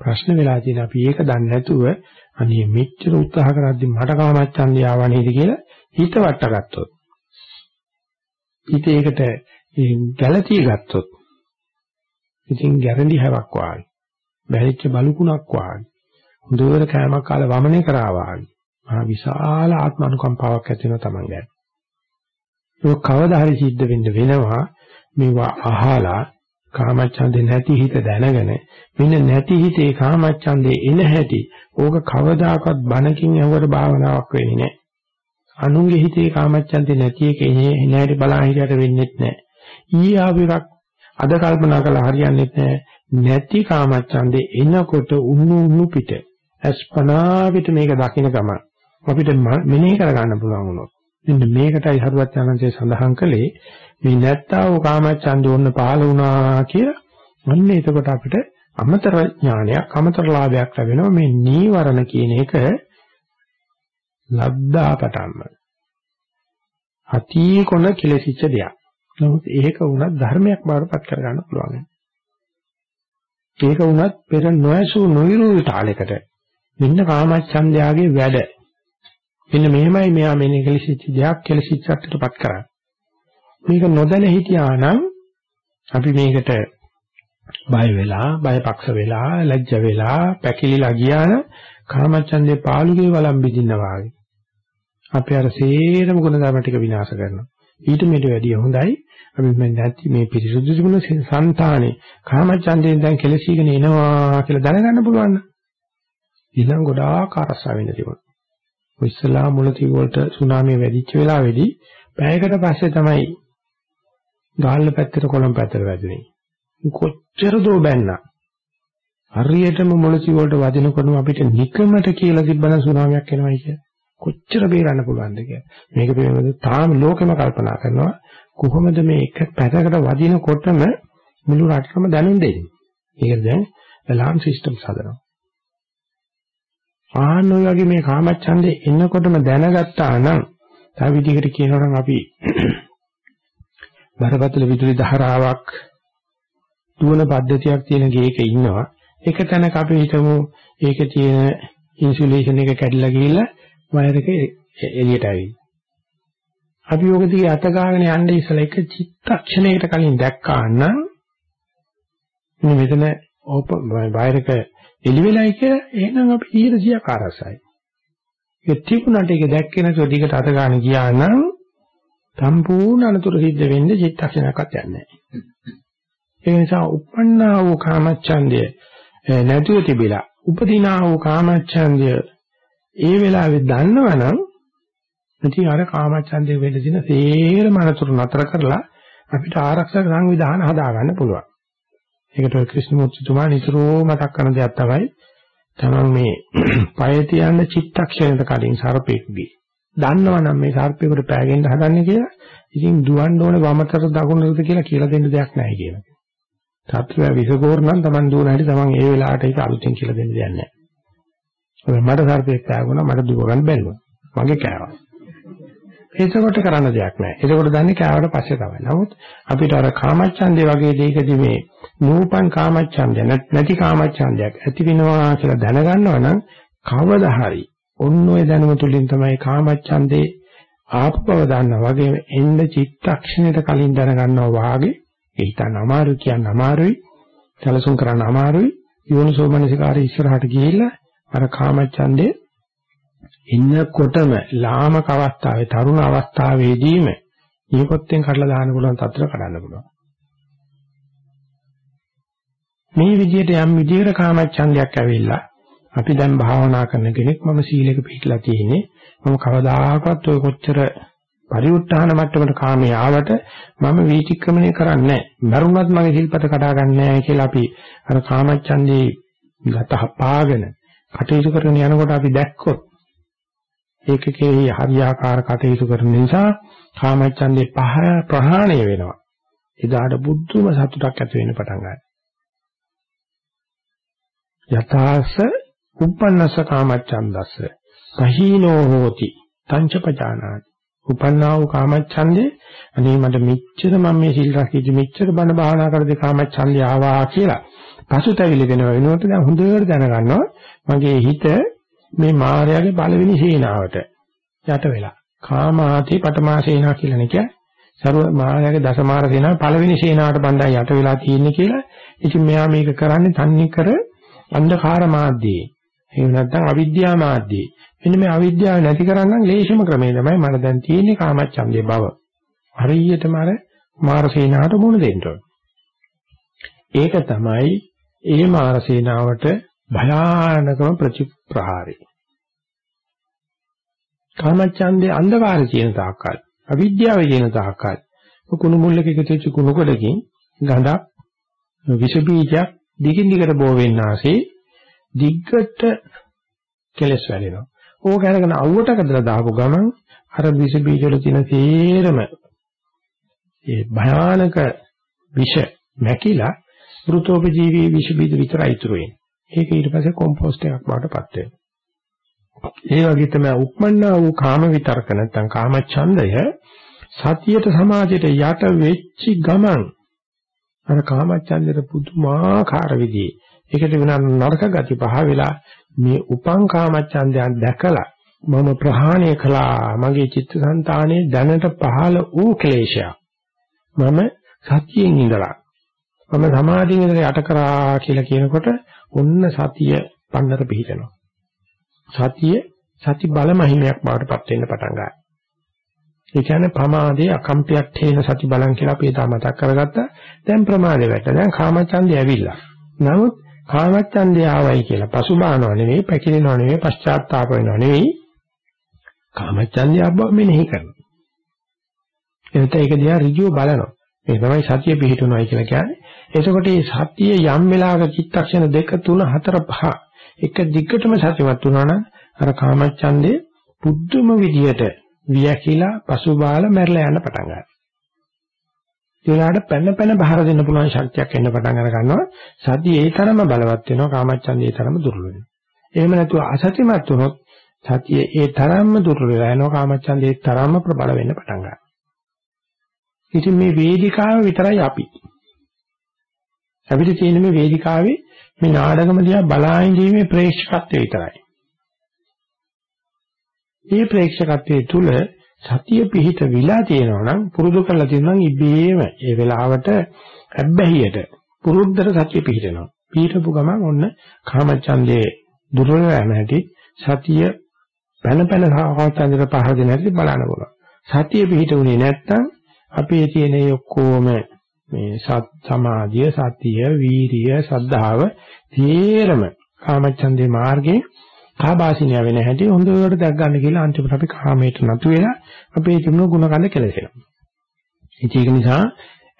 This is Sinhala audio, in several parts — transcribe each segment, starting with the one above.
ප්‍රශ්න වෙලා තියෙන අපි ඒක දන්නේ නැතුව අනේ මෙච්චර උත්සාහ කරද්දි මට කාමච්ඡන්දය ආවා නේද කියලා හිත වට්ටගත්තොත්. හිත ඒකට ගැළතිය ගත්තොත්. ඉතින් ගැරන්ටි හැවක් වාගේ. බැරිච්ච බලුකුණක් වාගේ. හොඳට කෑමක් කාලා වමනේ කරා වාගේ. මහා විශාල ආත්ම අනුකම්පාවක් ඇති වෙනවා Taman ගැන. ඒක කවදා හරි සිද්ධ වෙන්න වෙනවා මේවා අහලා කාමච්ඡන්දේ නැති හිත දැනගෙන මෙන්න නැති හිතේ කාමච්ඡන්දේ එන හැටි ඕක කවදාකවත් බණකින් ඇහුවට භාවනාවක් වෙන්නේ නැහැ. අනුන්ගේ හිතේ කාමච්ඡන්දේ නැති එක එන්නේ නැහැටි බලන් හිටියට වෙන්නේ නැහැ. ඊ ආවිරක් අද කල්පනා කළා හරියන්නේ නැහැ. නැති කාමච්ඡන්දේ එනකොට උණු උණු පිට අස්පනා පිට මේක දකින්න ගම අපිට මෙනෙහි කරගන්න පුළුවන් වුණොත් මෙන්න මේකටයි හරුවත් යනන්සේ සඳහන් කළේ මේ නැත්තා වූ කාමච්ඡන්දය ඔන්න පහළ වුණා කියලා අන්න එතකොට අපිට අමතර ඥානයක් අමතර ලාභයක් ලැබෙනවා මේ නීවරණ කියන එක ලද්දා පටන්ම අතී කොන කෙලසිච්ච දෙයක්. නමුත් ඒක වුණත් ධර්මයක් බවටපත් කරගන්න පුළුවන්. ඒක වුණත් පෙර නොයසු නොවිරු තාලයකට මෙන්න කාමච්ඡන්දයාගේ වැඩ. මෙන්න මෙහෙමයි මෙයා මෙන්න කෙලසිච්ච දෙයක් කෙලසිච්චටපත් කරන්නේ. මේක නොදැන හිටියා නම් අපි මේකට බය වෙලා, බයපක්ෂ වෙලා, ලැජ්ජ වෙලා, පැකිලිලා ගියා නම් කාමච්ඡන්දේ පාළුගේ වළම් බිඳිනවා වගේ. අපි අර සේරම ගුණධර්ම ටික විනාශ කරනවා. ඊට මෙට වැඩිය හොඳයි අපි මේ නැති මේ පිරිසුදු තිබුණ సంతානේ කාමච්ඡන්දයෙන් දැන් කෙලසීගෙන එනවා කියලා දැනගන්න පුළුවන් නම් ඊළඟ ගොඩාක් අරසා වෙන්න තිබුණා. ඔය ඉස්ලාම් මුලති වලට සුනාමිය වැඩිච්ච වෙලාවේදී පැයකට පස්සේ තමයි ගාල්ල පැත්තට කොළඹ පැත්තට වැදුනේ. කොච්චර දෝ බැන්නා. හරියටම මොළසි වලට වදිනකොටම අපිට නිකමට කියලා තිබ්බන සුනාමියක් එනවයි කිය. කොච්චර බේරන්න පුළුවන්ද කියලා. මේක පිළිබඳව තාම ලෝකෙම කල්පනා කරනවා කොහොමද මේ එක පැත්තකට වදිනකොටම මුළු රටකම දැනුම් දෙන්නේ. ඒක දැන් ඇලාම් සිස්ටම්ස් හදනවා. ආන්න ඔය වගේ මේ කාමච්ඡන්දේ එන්නකොටම දැනගත්තා නම් තව විදිහකට කියනවා නම් අපි බරපතල විදුලි ධාරාවක් දුවන පද්ධතියක් තියෙන ගේක ඉන්නවා. එක තැනක අපි හිතමු ඒකේ තියෙන ඉන්සුලේෂන් එක කැඩිලා ගිහිල්ලා වයර් එක එළියට ඇවිත්. අපි යෝග දිගේ අත ගාගෙන යන්න ඉස්සලා එක චිත්තක්ෂණයකට කලින් දැක්කා නම් මේ මෙතන ඕපන් වයර් එක එළි වෙලයි කියලා එහෙනම් අපි 100ක් ආරසයි. ඒ තිබුණාට ඒක දැක්කේ නැතුව දිගට අත ගන්න ගියා නම් සම්පූර්ණ අනතුරු සිද්ධ වෙන්නේ චිත්තක්ෂණයක්වත් යන්නේ නැහැ. ඒ නිසා උපන්නා වූ කාමච්ඡන්දය නැතුව තිබිලා උපදිනා වූ කාමච්ඡන්දය ඒ වෙලාවේ දන්නවනම් ඉතින් අර කාමච්ඡන්දේ වෙන්න දින සේරම අනතුරු නතර කරලා අපිට ආරක්ෂක සංවිධාන හදා ගන්න පුළුවන්. ඒකට ක්‍රිෂ්ණමූර්තිතුමා නිතරම මතක් කරන දෙයක් තමයි තමන් මේ පය තියන්න චිත්තක්ෂණයට කලින් සර්පෙක්ගේ දන්නවනම් මේ සර්පේකට පෑගෙන්න හදන්නේ කියලා ඉතින් දුවන්න ඕනේ වමතර දකුණට කියලා කියලා දෙන්න දෙයක් නැහැ කියලා. සත්‍යය විසකෝර නම් Taman දුවන හැටි Taman ඒ වෙලාවට ඒක අලුතෙන් කියලා දෙන්න දෙයක් නැහැ. ඔය මට සර්පෙක් පෑගුණා මට දුව ගන්න බැරිව. මගේ කෑවා. ඒකකට කරන්න දෙයක් නැහැ. ඒකකොට දන්නේ කෑවට පස්සේ තමයි. නමුත් අපිට අර කාමච්ඡන්දේ වගේ දෙයකදී මේ නූපන් කාමච්ඡන්දය නැති කාමච්ඡන්දයක් ඇති වෙනවා කියලා දැනගන්නවා නම් කවදා හරි ඔන්න ඔය දැනුම තුලින් තමයි කාමච්ඡන්දේ ආපු බව දන්නා වගේම එන්න චිත්තක්ෂණයට කලින් දැනගන්නවා වාගේ ඒ හිතන්න අමාරු කියන්න අමාරුයි සැලසුම් කරන්න අමාරුයි. යෝනිසෝමනසිකාරී ඉස්සරහට ගිහිල්ලා අර කාමච්ඡන්දේ ඉන්නකොටම ලාමක අවස්ථාවේ තරුණ අවස්ථාවේදීම ඊපොත්තෙන් කඩලා දාන්න පුළුවන් තත්ත්ව කඩන්න පුළුවන්. මේ විදිහට යම් විදිහකට කාමච්ඡන්දයක් ඇවිල්ලා අපි දැන් භාවනා කරන කෙනෙක් මම සීලෙක පිළිලා තියෙන්නේ. මම කවදාහකවත් ඔය කොච්චර පරිඋත්ථාන මට්ටමට කාමයේ ආවට මම වීතික්‍රමණය කරන්නේ නැහැ. මරුණත් මගේ සිල්පත කඩා ගන්න නැහැ කියලා අපි අර කාමච්ඡන්දේ ගත පාගෙන කටයුතු කරන යනකොට අපි දැක්කොත් ඒක කෙරෙහි හරියාකාර කටයුතු කරන නිසා කාමච්ඡන්දේ පහ ප්‍රහාණය වෙනවා. එදාට බුද්ධම සතුටක් ඇති වෙන්න පටන් ගන්නවා. යථාස උපන්නස කාමච්ඡන්දස්ස සහීනෝ හෝති තංචපජානාති උපන්නා වූ කාමච්ඡන්දේ අනේ මට මෙච්චර මම මේ සිල් රැකීදි මෙච්චර බණ භාවනා කරද්දී කාමච්ඡන්දේ ආවා කියලා පසුතැවිලි වෙන වෙනකොට දැන් හොඳට දැනගන්නවා මගේ හිත මේ මායාවේ පළවෙනි සීනාවට යට වෙලා. කාමාති පටමාසේනා කියලා නේ කියන්නේ. සර්ව මායාවේ දසමාර සේනාව පළවෙනි සේනාවට බණ්ඩා යට වෙලා තියෙන්නේ කියලා. ඉතින් මෙයා මේක කරන්නේ තන්නේ කර අන්ධකාර මාධ්‍යයේ. එහෙම නැත්නම් අවිද්‍යා මාධ්‍යයේ. මෙන්න මේ අවිද්‍යාව නැති කරගන්න ලේසිම ක්‍රමය තමයි මට දැන් තියෙන්නේ කාමච්ඡන්දේ බව. හරියටම අර මාරසේනාවට මුණ දෙන්න ඒක තමයි ඒ මාරසේනාවට භයානකම ප්‍රතිප්‍රහාරය. කාමච්ඡන්දේ අන්ධකාරය කියන තාක්කල් අවිද්‍යාව කියන තාක්කල් කුණු මුල්ලක එකතු වෙච්ච කුණු කොටකින් ගඳක් විස බීජයක් දිගින් දිගට බෝ වෙන්නාසේ දිග්ගට කෙලස් වැඩෙනවා. ඕක අරගෙන අවුවට කඩලා දාපු ගමන් අර විස බීජ වල තියෙන තේරම ඒ භයානක විෂ මැකිලා මෘතෝපජීවී විෂ බීජ විතරයි ඉතුරු වෙන්නේ. ඒක ඊට පස්සේ කොම්පෝස්ට් එකක් බවටපත් වෙනවා. ඒ වගේ තමයි උප්මන්නා වූ කාම විතරක නැත්නම් කාම ඡන්දය සතියට සමාජයට යට වෙච්ච ගමන් අර කාම ඡන්දයට පුදුමාකාර විදිහේ ඒකට වෙන නරක ගති පහ වෙලා මේ උපං කාම ඡන්දයන් දැකලා මම ප්‍රහාණය කළා මගේ චිත්තසංතානයේ දැනට පහළ වූ ක්ලේශයක් මම සතියෙන් ඉඳලා මම සමාධියෙන් ඉඳලා යට කරා කියලා කියනකොට ඔන්න සතිය පන්නර පිහිටනවා. සතිය සති බල මහිමයක් බවට පත් වෙන්න පටන් ගන්නවා. ඒ කියන්නේ ප්‍රමාදයේ අකම්පියක් තේන සති බලන් කියලා අපි තා මතක් කරගත්තා. දැන් ප්‍රමාදේ වැට. දැන් කාමචන්දය ඇවිල්ලා. නමුත් කාමචන්දය ආවයි කියලා පසුබානව නෙවෙයි, පැකිලෙනව නෙවෙයි, පශ්චාත්තාප වෙනව නෙවෙයි. කාමචන්දය අබ්බ මෙනෙහි කරනවා. එතකොට ඒක දිහා ඍජුව බලනවා. මේ තමයි සතිය පිහිටුනයි කියලා කියන්නේ. එතකොට මේ සතිය යම් වෙලාවක චිත්තක්ෂණ දෙක තුන හතර පහ එක දිගටම සතිමත් වුණා නම් අර කාමච්ඡන්දේ පුදුම විදියට වියකිලා පසුබාල මැරලා යන්න පටන් ගන්නවා. ඒලාට පැන පැන බහර දෙන්න පුළුවන් ශක්තියක් එන්න පටන් අර ගන්නවා. සතිය ඒ තරම බලවත් වෙනවා කාමච්ඡන්දේ ඒ තරම දුර්වල වෙනවා. එහෙම නැතුව අසතිමත් වුණොත් සතිය ඒ තරම්ම දුර්වල වෙනවා. එනවා කාමච්ඡන්දේ ඒ තරම්ම ප්‍රබල වෙන්න පටන් ගන්නවා. ඉතින් මේ වේදිකාව විතරයි අපි. අපිට තියෙන මේ වේදිකාවේ මේ නාටකම දිහා බලා ඉඳීමේ ප්‍රේක්ෂකත්වය විතරයි. මේ ප්‍රේක්ෂකත්වයේ තුල සතිය පිහිට විලා තියෙනවා නම් පුරුදු කරලා තියෙනවා නම් ඉබේම ඒ වෙලාවට අබ්බැහියට පුරුද්දට සතිය පිහිටනවා. පිහිටපු ගමන් ඔන්න කාමචන්දේ දුර්වල වෙන හැටි සතිය පැන පැන කාමචන්දේ පහර දෙන හැටි බලන්න පුළුවන්. සතිය පිහිටුනේ නැත්තම් අපේ තියෙන ඔක්කොම මේ සත් සමාධිය සතිය වීරිය සද්ධාව තේරම කාමච්ඡන්දේ මාර්ගේ කාබාසිනිය වෙන හැටි හොඳට දැක් ගන්න කියලා අන්තිමට අපි කාමයට නතු වෙලා අපේ තිබුණු ගුණකඳ කෙලසෙනවා. ඒක නිසා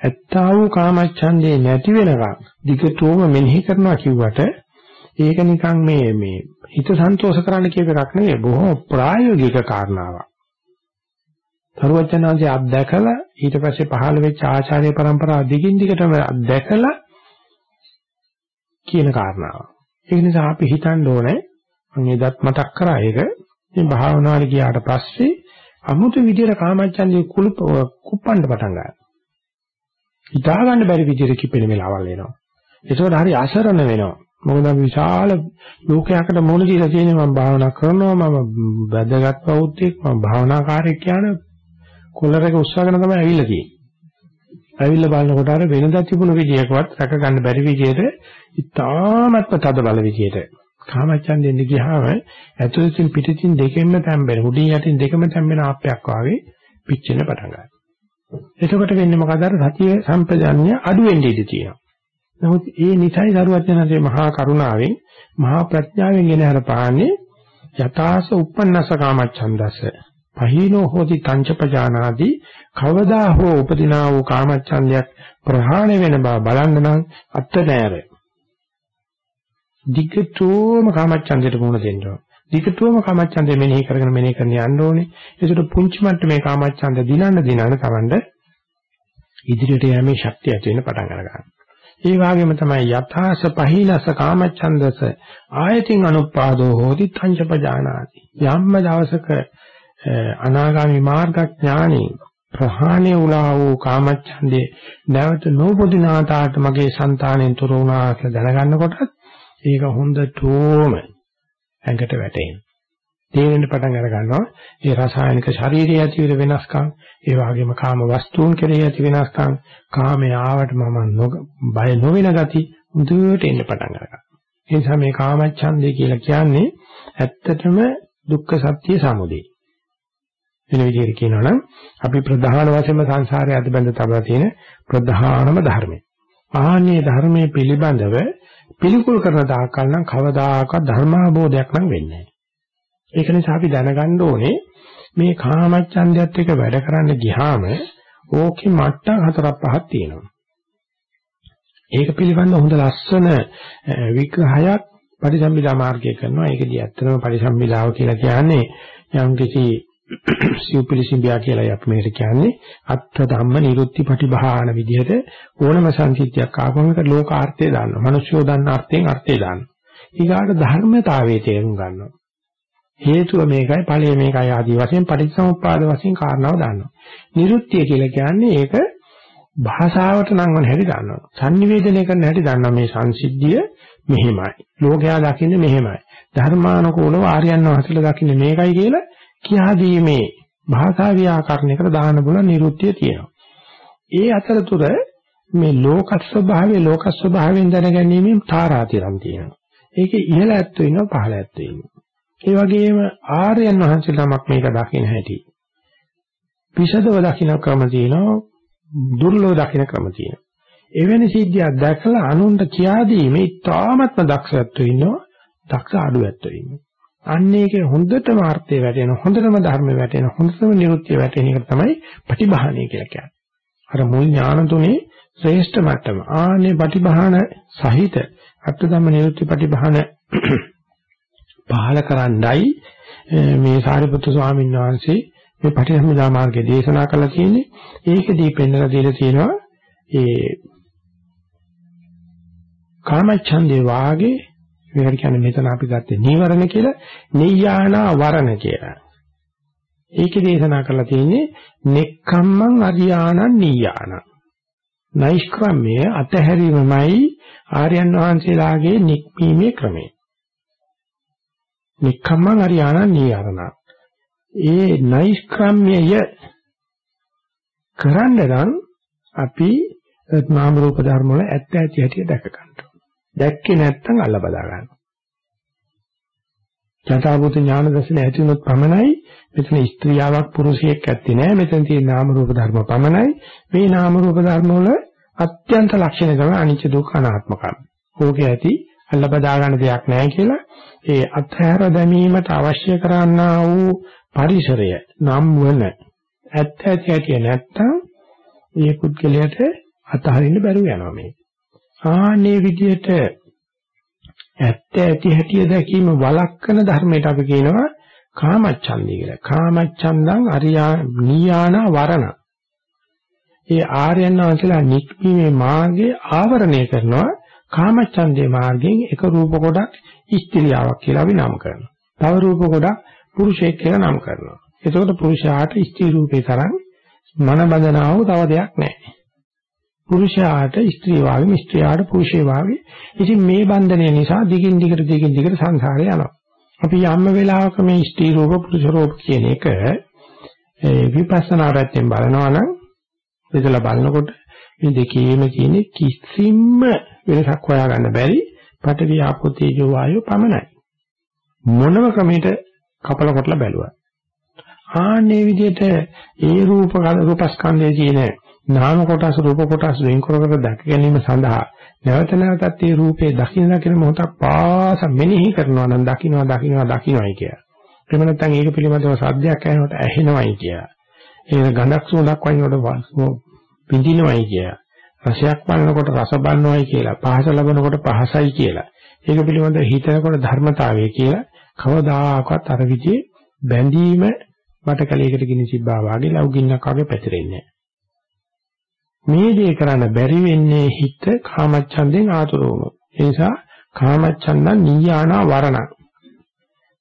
ඇත්තා වූ කාමච්ඡන්දේ නැති වෙනකම් දිගටම මෙනෙහි කරනවා කිව්වට ඒක නිකන් මේ මේ හිත සන්තෝෂ කරන්න කියප එකක් නෙවෙයි බොහොම ප්‍රායෝගික කාරණාවක්. සරුවචනාංශය අත්දැකලා ඊට පස්සේ පහළ වෙච්ච ආචාර්ය પરම්පරාව දිගින් දිගටම අත්දැකලා කියන කාරණාව. ඒ නිසා අපි හිතන්න ඕනේ මම එදත් මතක් කරා ඒක මේ භාවනාවට ගියාට පස්සේ අමුතු විදියට කාමච්ඡන්දේ කුළුප කුප්පන්න පටන් ගන්නවා. හිතා ගන්න බැරි විදියට කිපෙන වෙලාවල් එනවා. ඒකෝට හරි අසරණ වෙනවා. මොකද විශාල ලෝකයකට මොන දීලා තියෙන්නේ මම භාවනා කරනවා මම වැදගත් පෞද්ගලික මම භාවනාකාරයෙක් කියන කොල්ලර එක උස්සගෙන තමයි ඇවිල්ලා තියෙන්නේ. ඇවිල්ලා බලනකොට අර වෙනදා තිබුණු විදියකවත් රැක ගන්න බැරි විදියට ඉතාමත්ම තද බල විදියට කාමච්ඡන්දෙන් ගියාම ඇතුළතින් පිටින් දෙකෙන්ම තැම්බෙන උඩින් යටින් දෙකම තැම්බෙන ආප්පයක් වාගේ පිච්චෙන්න පටන් ගන්නවා. එතකොට වෙන්නේ මොකද අර සතිය සම්පජාන්‍ය අඩු වෙන්න ඉඩ තියෙනවා. නමුත් ඒ නිසයි දරුවචනන්සේ මහා කරුණාවෙන් මහා ප්‍රඥාවෙන් ගෙන හර පාන්නේ යථාස උපන්නස කාමච්ඡන්දස පහීනෝ හෝති තංචපජානාති කවදා හෝ උපදිනා වූ කාමච්ඡන්දයක් ප්‍රහාණය වෙන බව බලන්න නම් අත්ත නෑර. දිගටම කාමච්ඡන්දයට මුහුණ දෙන්න ඕන. දිගටම කාමච්ඡන්දය මෙනෙහි කරගෙන මෙනෙහි කරන යන්න ඕනේ. ඒකට පුංචි මට්ටමේ කාමච්ඡන්ද දිනන්න දිනන්න තවන්න ඉදිරියට යෑමේ ශක්තිය ඇති වෙන පටන් ගන්නවා. ඒ වගේම තමයි යථාස පහිනස කාමච්ඡන්දස ආයතින් අනුපාදෝ හෝති තංචපජානාති. යම්ම දවසක අනාගාමි මාර්ගඥානෙ ප්‍රහාණය වුණා වූ කාමච්ඡන්දේ නැවත නෝපදිනාතාට මගේ సంతාණයෙන් තොර වුණා කියලා දැනගන්නකොට ඒක හොඳටම ඇඟට වැටෙනවා. තේරෙන්න පටන් අර ගන්නවා ඒ රසායනික ශරීරයේ ඇති වෙන වෙනස්කම් ඒ වගේම කාම වස්තුන් කෙරෙහි ඇති වෙනස්කම් කාමයේ ආවට මම බය නොවන ගති මුදුවට එන්න පටන් ගන්නවා ඒ නිසා මේ කාමච්ඡන්දේ කියලා කියන්නේ ඇත්තටම දුක්ඛ සත්‍ය සමුදය වෙන විදිහට කියනවා නම් අපි ප්‍රධාන වශයෙන්ම සංසාරයේ අදබඳ තබලා තියෙන ප්‍රධානම ධර්මය. ආන්නේ ධර්මයේ පිළිබඳව පිළිකුල් කරන දාකල් නම් කවදාකවත් ධර්මාභෝධයක් නම් වෙන්නේ නැහැ. ඒක නිසා අපි දැනගන්න ඕනේ මේ කාමච්ඡන්දයත් එක්ක වැඩ කරන්න ගියාම ඕකේ මට්ටම් හතරක් පහක් තියෙනවා. ඒක පිළිබඳව හොඳ ලස්සන විග්‍රහයක් පරිසම්බිදා මාර්ගය කරනවා. ඒකදී ඇත්තටම පරිසම්බිදාව කියලා කියන්නේ යම් කිසි සිව්පිලිසිම්බියා කියලා අපි මේකට කියන්නේ අත්ථ ධම්ම නිරුත්ති පටිභාන විදිහට ඕනම සංකීර්තියක් ආපම එක ලෝකාර්ථය දානවා. මිනිස්සුෝ දන්න අර්ථයෙන් අර්ථය දානවා. ඊගාට ධර්මතාවයේ තේරුම් ගන්නවා. හේතුව මේකයි ඵලය මේකයි ආදී වශයෙන් පටිච්චසමුප්පාද වශයෙන් කාරණාව දානවා. නිරුත්තිය කියලා කියන්නේ ඒක භාෂාවට නම් වන හැටි දන්නවා. sannivedanaya කරන හැටි දන්නවා මේ සංසිද්ධිය මෙහෙමයි. ලෝකයා දකින්නේ මෙහෙමයි. ධර්මානුකූලව ආර්යයන් වහන්සේලා දකින්නේ මේකයි කියලා කියා දීමේ භාෂා ව්‍යාකරණයකට දාන්න බුණ නිරුත්තිය තියෙනවා. ඒ අතරතුර මේ ලෝක ස්වභාවයේ ලෝක ස්වභාවයෙන් දැනගැනීමේ තාරාතිරම් තියෙනවා. ඒකේ ඉහළ ඇත්තෝ ඉන්නවා පහළ ඇත්තෝ ඉන්නවා. ඒ වගේම ආර්යයන් වහන්සේලාමක් මේක දකින්න හැටි. විෂදව දකින්න ක්‍රම තියෙනවා, දුර්ලභ දකින්න ක්‍රම තියෙනවා. එවැනි සිද්ධියක් දැකලා අනුන්ට කියා දීමේ තාමත්ම දක්ෂත්වය ඉන්නවා, දක්ෂ අඩුවැත්තෝ ඉන්නවා. අන්න ඒකේ හොඳටම අර්ථය වැටෙන හොඳටම ධර්ම වැටෙන හොඳටම නිරුත්‍ය වැටෙන එක තමයි ප්‍රතිබහාණය කියලා කියන්නේ. අර මුල් ඥාන තුනේ ශ්‍රේෂ්ඨ මට්ටම. ආනේ ප්‍රතිබහාණ සහිත අර්ථ ධම්ම නිරුත්‍ය ප්‍රතිබහාණ පහල කරන්නයි මේ සාරිපුත්තු ස්වාමීන් වහන්සේ මේ පටිසම්භිදා මාර්ගයේ දේශනා කළා කියන්නේ. ඒකදී පෙන්වලා දීලා තියෙනවා ඒ කාමච්ඡන්දේ වාගේ මේකට කියන්නේ මෙතන අපි ගත්තේ නීවරණ කියලා, නියානා වරණ කියලා. ඒකේ දේශනා කරලා තියෙන්නේ නෙක්ඛම්මං අරියාණං නීයාන. නෛෂ්ක්‍රම්‍ය අතහැරීමමයි ආර්යයන් වහන්සේලාගේ නික්මීමේ ක්‍රමය. නෙක්ඛම්මං අරියාණං නීයාන. ඒ නෛෂ්ක්‍රම්‍යය කරන්න නම් අපි නාම රූප ධර්ම වල ඇත්ත ඇති හැටි දැක ගන්න. දැක්කේ නැත්නම් අල්ල බදා ගන්නවා. යථාභූත ඥාන දර්ශන ඇති වුණොත් පමණයි මෙතන ස්ත්‍රියාවක් පුරුෂයෙක් ඇත්තේ නැහැ මෙතන තියෙන නාම රූප ධර්ම පමණයි මේ නාම රූප ධර්ම වල අත්‍යන්ත ලක්ෂණ තමයි අනිච්ච දුක්ඛ අනාත්මකම්. ඕකේ ඇති අල්ල බදා ගන්න දෙයක් නැහැ කියලා ඒ අත්හැර දැමීමට අවශ්‍ය කරන්නා වූ පරිසරය නම් වන ඇත්ත ඇති ඇති නැත්තම් මේ පුද්ගලයාට අතහරින්න බැරුව යනවා මේ. ආනේ විදියට ඇත්ත ඇති හැටිය දැකීම වළක්වන ධර්මයට අපි කියනවා කාමච්ඡන්දය කියලා. කාමච්ඡන්දං අරියා නීයාන වරණ. ඒ ආර්යයන් වහන්සේලා නික්මීමේ මාර්ගයේ ආවරණය කරනවා කාමච්ඡන්දේ මාර්ගයෙන් එක රූප කොටක් ස්ත්‍රියාවක් කියලා අපි නම් කරනවා. තව රූප කොටක් පුරුෂයෙක් කියලා නම් කරනවා. එතකොට පුරුෂයාට ස්ත්‍රී රූපේ තරම් මන බඳනාව තව දෙයක් නැහැ. පුරුෂයාට ස්ත්‍රී වාගේ ස්ත්‍රියාට පුරුෂය වාගේ. ඉතින් මේ බන්ධනය නිසා දිගින් දිගට දිගින් දිගට සංසාරේ යනවා. අපි යම් වෙලාවක මේ ස්ත්‍රී රූප පුරුෂ රූප කියන එක ඒ විපස්සනා පැත්තෙන් බලනවා නම් ඉතලා බලනකොට මේ දෙකේම තියෙන කිසිම වෙනසක් හොයාගන්න බැරි පඨවි ආපෝ තේජෝ වායෝ පමණයි. මොනම ක්‍රමයකට කපල කොටලා බැලුවා ආන්නේ විදිහට ඒ රූප රූපස්කන්ධයේ තියෙන නාම කොටස් රූප කොටස් වෙන් කර කර දැක ගැනීම සඳහා නැවත නැවතත් මේ රූපේ දකින්න දකින්න මොහොතක් පාස මෙනෙහි කරනවා නම් දකින්නවා දකින්නවා දකින්නයි කිය. එහෙම නැත්නම් ඒක පිළිබඳව සද්දයක් ඇහෙනකොට ඇහෙනවයි කිය. ඒක ගඳක් සුවඳක් වයින්කොට පිඳිනවයි කිය. රසයක් බලනකොට රස බලනවයි කියලා. පහස ලබනකොට පහසයි කියලා. ඒක පිළිබඳව හිතනකොට ධර්මතාවය කියලා කවදාකවත් අර විදිහේ බැඳීම වටකලයකට ගිනි සිබ්බා වගේ ලව්ගින්නක් වගේ පැතිරෙන්නේ නැහැ. මේ දේ කරන්න බැරි වෙන්නේ හිත කාමච්ඡන්දෙන් ආතුර වුණොත්. ඒ නිසා කාමච්ඡන්දං නීයානා වරණ.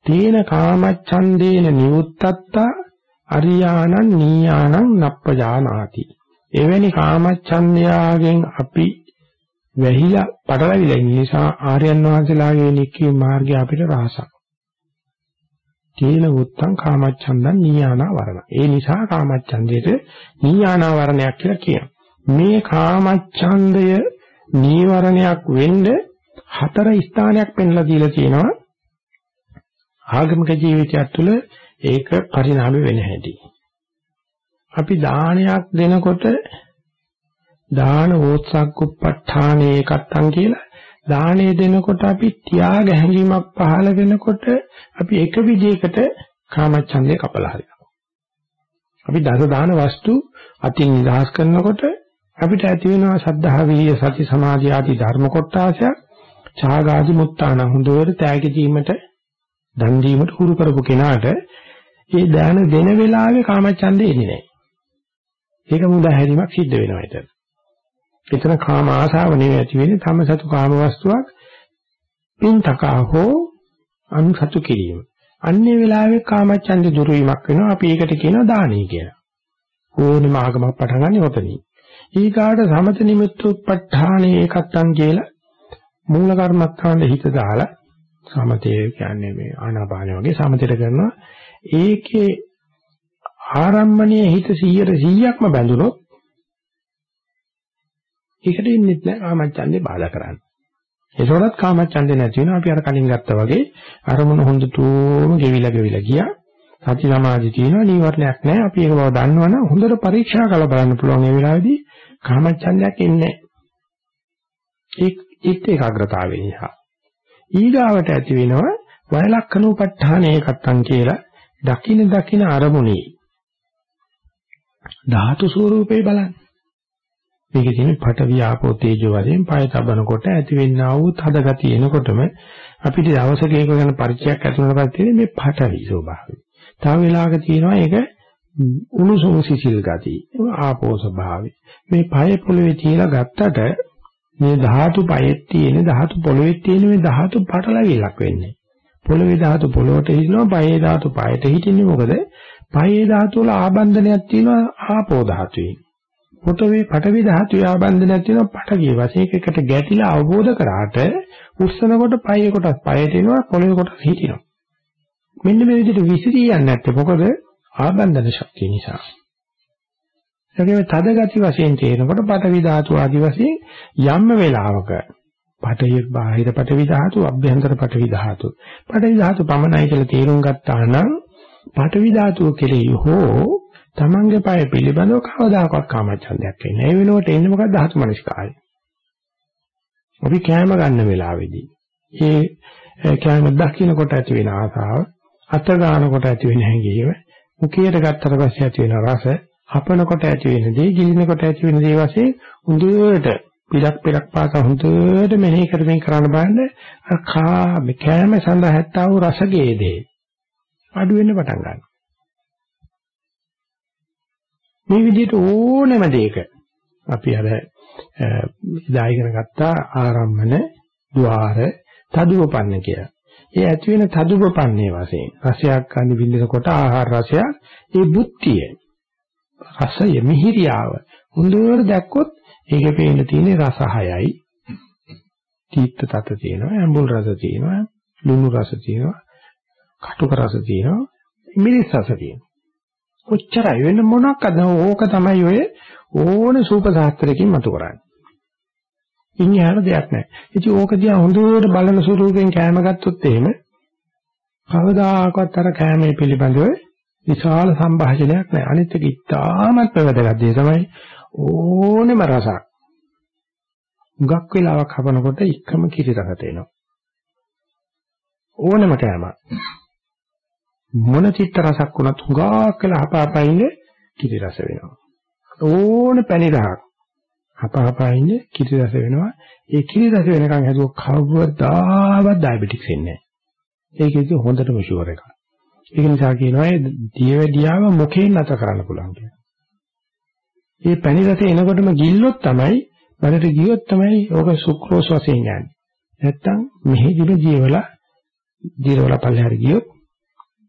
තේන කාමච්ඡන්දේන නිවුත්තත්තා අරියාණං නීයාණං නප්පජානාති. එවැනි කාමච්ඡන්දයාගෙන් අපි වැහිලා පටලවිලා ඉන්න නිසා ආර්යයන් වහන්සේලාගේ නික්කේ මාර්ගය අපිට රහසක්. තේන උත්තං කාමච්ඡන්දං නීයානා වරණ. ඒ නිසා කාමච්ඡන්දයට නීයානා වරණයක් කියලා කියනවා. මේ කාමච්ඡන්දය නීවරණයක් වෙන්න හතර ස්ථානයක් පෙන්ලා දීලා තියෙනවා. ආගමික ජීවිතය තුළ ඒක පරිණාම වෙන හැටි. අපි දානයක් දෙනකොට දාන ඕත්සග්ගුප්පඨානේ එකත්තන් කියලා දානේ දෙනකොට අපි ත්‍යාග හැඟීමක් පහළ වෙනකොට අපි එක විදිහකට කාමච්ඡන්දේ කපලා හරිනවා. අපි දස දාන වස්තු අතින් නිදහස් කරනකොට අපිට ඇති වෙනවා සද්ධා විරිය සති සමාධි ආදී ධර්ම කොටාසයක් ඡාගාදි මුත්තාන හොඳට තෑගි දීමට දන් දීමට හුරු කරපු කෙනාට ඒ දාන දෙන වෙලාවේ කාමච්ඡන්දේ එන්නේ නැහැ. ඒක මුදා හැරීමක් සිද්ධ වෙනවා එතන. එතන කාම ආශාව නෙවෙයි ඇති වෙන්නේ තම සතු කාම වස්තුවක් පින්තකා හෝ අනුසතු කිරීම. අන්නේ වෙලාවේ කාමච්ඡන්දේ දුරු වීමක් වෙනවා. අපි ඒකට කියනවා දානයි කියලා. ඕනෙම ආගමක් පටන් ගන්න ඔතනින්. ඊගාට සමත නිමිත්තුප්පඨානේ ඒකත්තන් කියලා මූල කර්මස්ථානෙ හිත දාලා සමතේ කියන්නේ මේ ආනාපාන වගේ සමතේට කරනවා. ඒකේ ආරම්මණයේ හිත 100ට 100ක්ම බැඳුනොත් ඒකට ඉන්නෙත් නෑ කාමච්ඡන්දේ බාධා කරන්නේ. ඒකවලත් කාමච්ඡන්දේ නැති වෙනවා. අපි අර කලින් ගත්තා වගේ අරමුණ හොඳටම ගෙවිලා ගෙවිලා ගියා. සති සමාධි තියෙනවා නීවරණයක් නැහැ. අපි ඒක බව දන්නවනම් හොඳට පරීක්ෂා කරලා බලන්න පුළුවන් ඒ වෙලාවේදී කාමච්ඡන්දයක් එන්නේ නැහැ. ඒත් ඒකාග්‍රතාවය නිසා. ඊගාවට ඇති වෙනවා වයලක්කනෝපට්ඨාන ඒකත්තන් කියලා දකින දකින අරමුණේ ධාතු ස්වરૂපේ බලන්න. මේකේ තියෙන පඨවි ආපෝ තේජෝ වශයෙන් පය තබනකොට ඇතිවෙනා වූ තද ගතිය එනකොටම අපිට දවසක ඒක ගැන පරිචයක් ඇති වෙනකොට තියෙන්නේ මේ පඨවි ස්වභාවය. තව වෙලාවක තියෙනවා ඒක උණුසුම් සිසිල් ගතිය. ආපෝ ස්වභාවය. මේ පය පොළවේ තියලා ගත්තට මේ ධාතු පයෙත් තියෙන ධාතු පොළවේ තියෙන මේ ධාතු පටලවිලක් වෙන්නේ. පොළවේ ධාතු පොළොවට හිටිනවා පයේ ධාතු පයට හිටින්නේ මොකද? පයේ ධාතු වල ආබන්ධනයක් තියෙනවා ආපෝ ධාතුවේ. පොටවේ පටවි ධාතුවේ ආබන්ධනයක් තියෙනවා පටවිය වශයෙන් එකකට ගැටිලා අවබෝධ කරාට උස්සනකොට පයේ කොටස් පයට එනවා පොළවේ කොටස් හිටිනවා. මෙන්න මේ විදිහට විසිරී යන්නේ නැත්තේ මොකද? ආබන්ධන ශක්තිය නිසා. ඒකේ තද ගති වශයෙන් තේරෙනකොට පටවි ධාතු ආදි වශයෙන් යම්ම වෙලාවක පඨවි බාහිර පඨවි ධාතු අභ්‍යන්තර පඨවි ධාතු පඨවි ධාතු පමණයි කියලා තේරුම් ගත්තා නම් පඨවි ධාතුව කෙරෙහි හෝ තමන්ගේ පය පිළිබඳව කවදාකවත් කාමච්ඡන්දයක් එන්නේ නැහැ. ඒ වෙනුවට එන්නේ මොකක්ද ධාතු මනස්කාරය. අපි කෑම ගන්න වෙලාවේදී ඒ කෑම දකින්න කොට ඇති වෙන ආසාව, අත ගන්න කොට ඇති වෙන හැඟීම, මුඛයට ගත්තට පස්සේ ඇති වෙන රස, හපන කොට ඇති වෙන දේ, ගිලින කොට ඇති වෙන දේ වශයෙන් හොඳට පිටක් පිටක් පාස හොඳට මෙනෙහි කරමින් කරන්න බලන්න අර කා කෑම සඳහා හැත්තා වූ රසගේදේ අඩු වෙන්න පටන් ගන්නවා. මේ විදිහට ඕනෑම දෙයක අපි අර ඉදා ඉගෙන ගත්තා ආරම්මන ద్వාර තදුවපන්න කියලා. ඒ ඇති වෙන තදුවපන්නේ වශයෙන් රසයක් ගන්න විඳිනකොට ආහාර රසයක් ඒ බුද්ධිය රසය මිහිරියාව හොඳට දැක්කොත් ඒකේ පේන්න තියෙන්නේ රස හයයි. තීත්ත තත තියෙනවා, ඇඹුල් රස තියෙනවා, ලුණු රස තියෙනවා, කටුක රස තියෙනවා, මිරිස් රස තියෙනවා. කොච්චරයි වෙන මොනක් අද ඕක තමයි ඔය ඕන සූප සාස්ත්‍රයකින් මතු කරන්නේ. ඉන්නේ දෙයක් නැහැ. ඉතින් ඕක දිහා හොඳට බලන ස්වරූපයෙන් කෑම ගත්තොත් එහෙම කවදාකවත් අර කෑමේ පිළිබඳව විශාල සංഭാෂණයක් නැහැ. අනිත් එක ඉතාමත් වැදගත් දේ තමයි ඕනෙම රසක්. හුඟක් වෙලාවක් හපනකොට එකම කිරි රසට එනවා. ඕනෙම කෑමක්. මොන චිත්ත රසක් වුණත් හුඟක් වෙලා හපාපයින්නේ කිරි රස වෙනවා. ඕන පැණි රහක් හපාපයින්නේ කිරි රස වෙනවා. ඒ කිරි රස වෙනකන් හැදුව කවදාවත් ඩයබටික්ස් එන්නේ නැහැ. ඒකෙදි හොඳටම ෂුවර් එකක්. ඒක නිසා කියනවා ඒ දියවැඩියාව මොකෙන් නැත කරන්න පුළුවන් කියලා. මේ පැණි රස එනකොටම ගිල්ලොත් තමයි බඩට ගියොත් තමයි ඕක සුක්‍රෝස් වශයෙන් යන්නේ. නැත්තම් මෙහෙදිම ජීවලා ජීරවල පල්ලෙහාට ගියොත්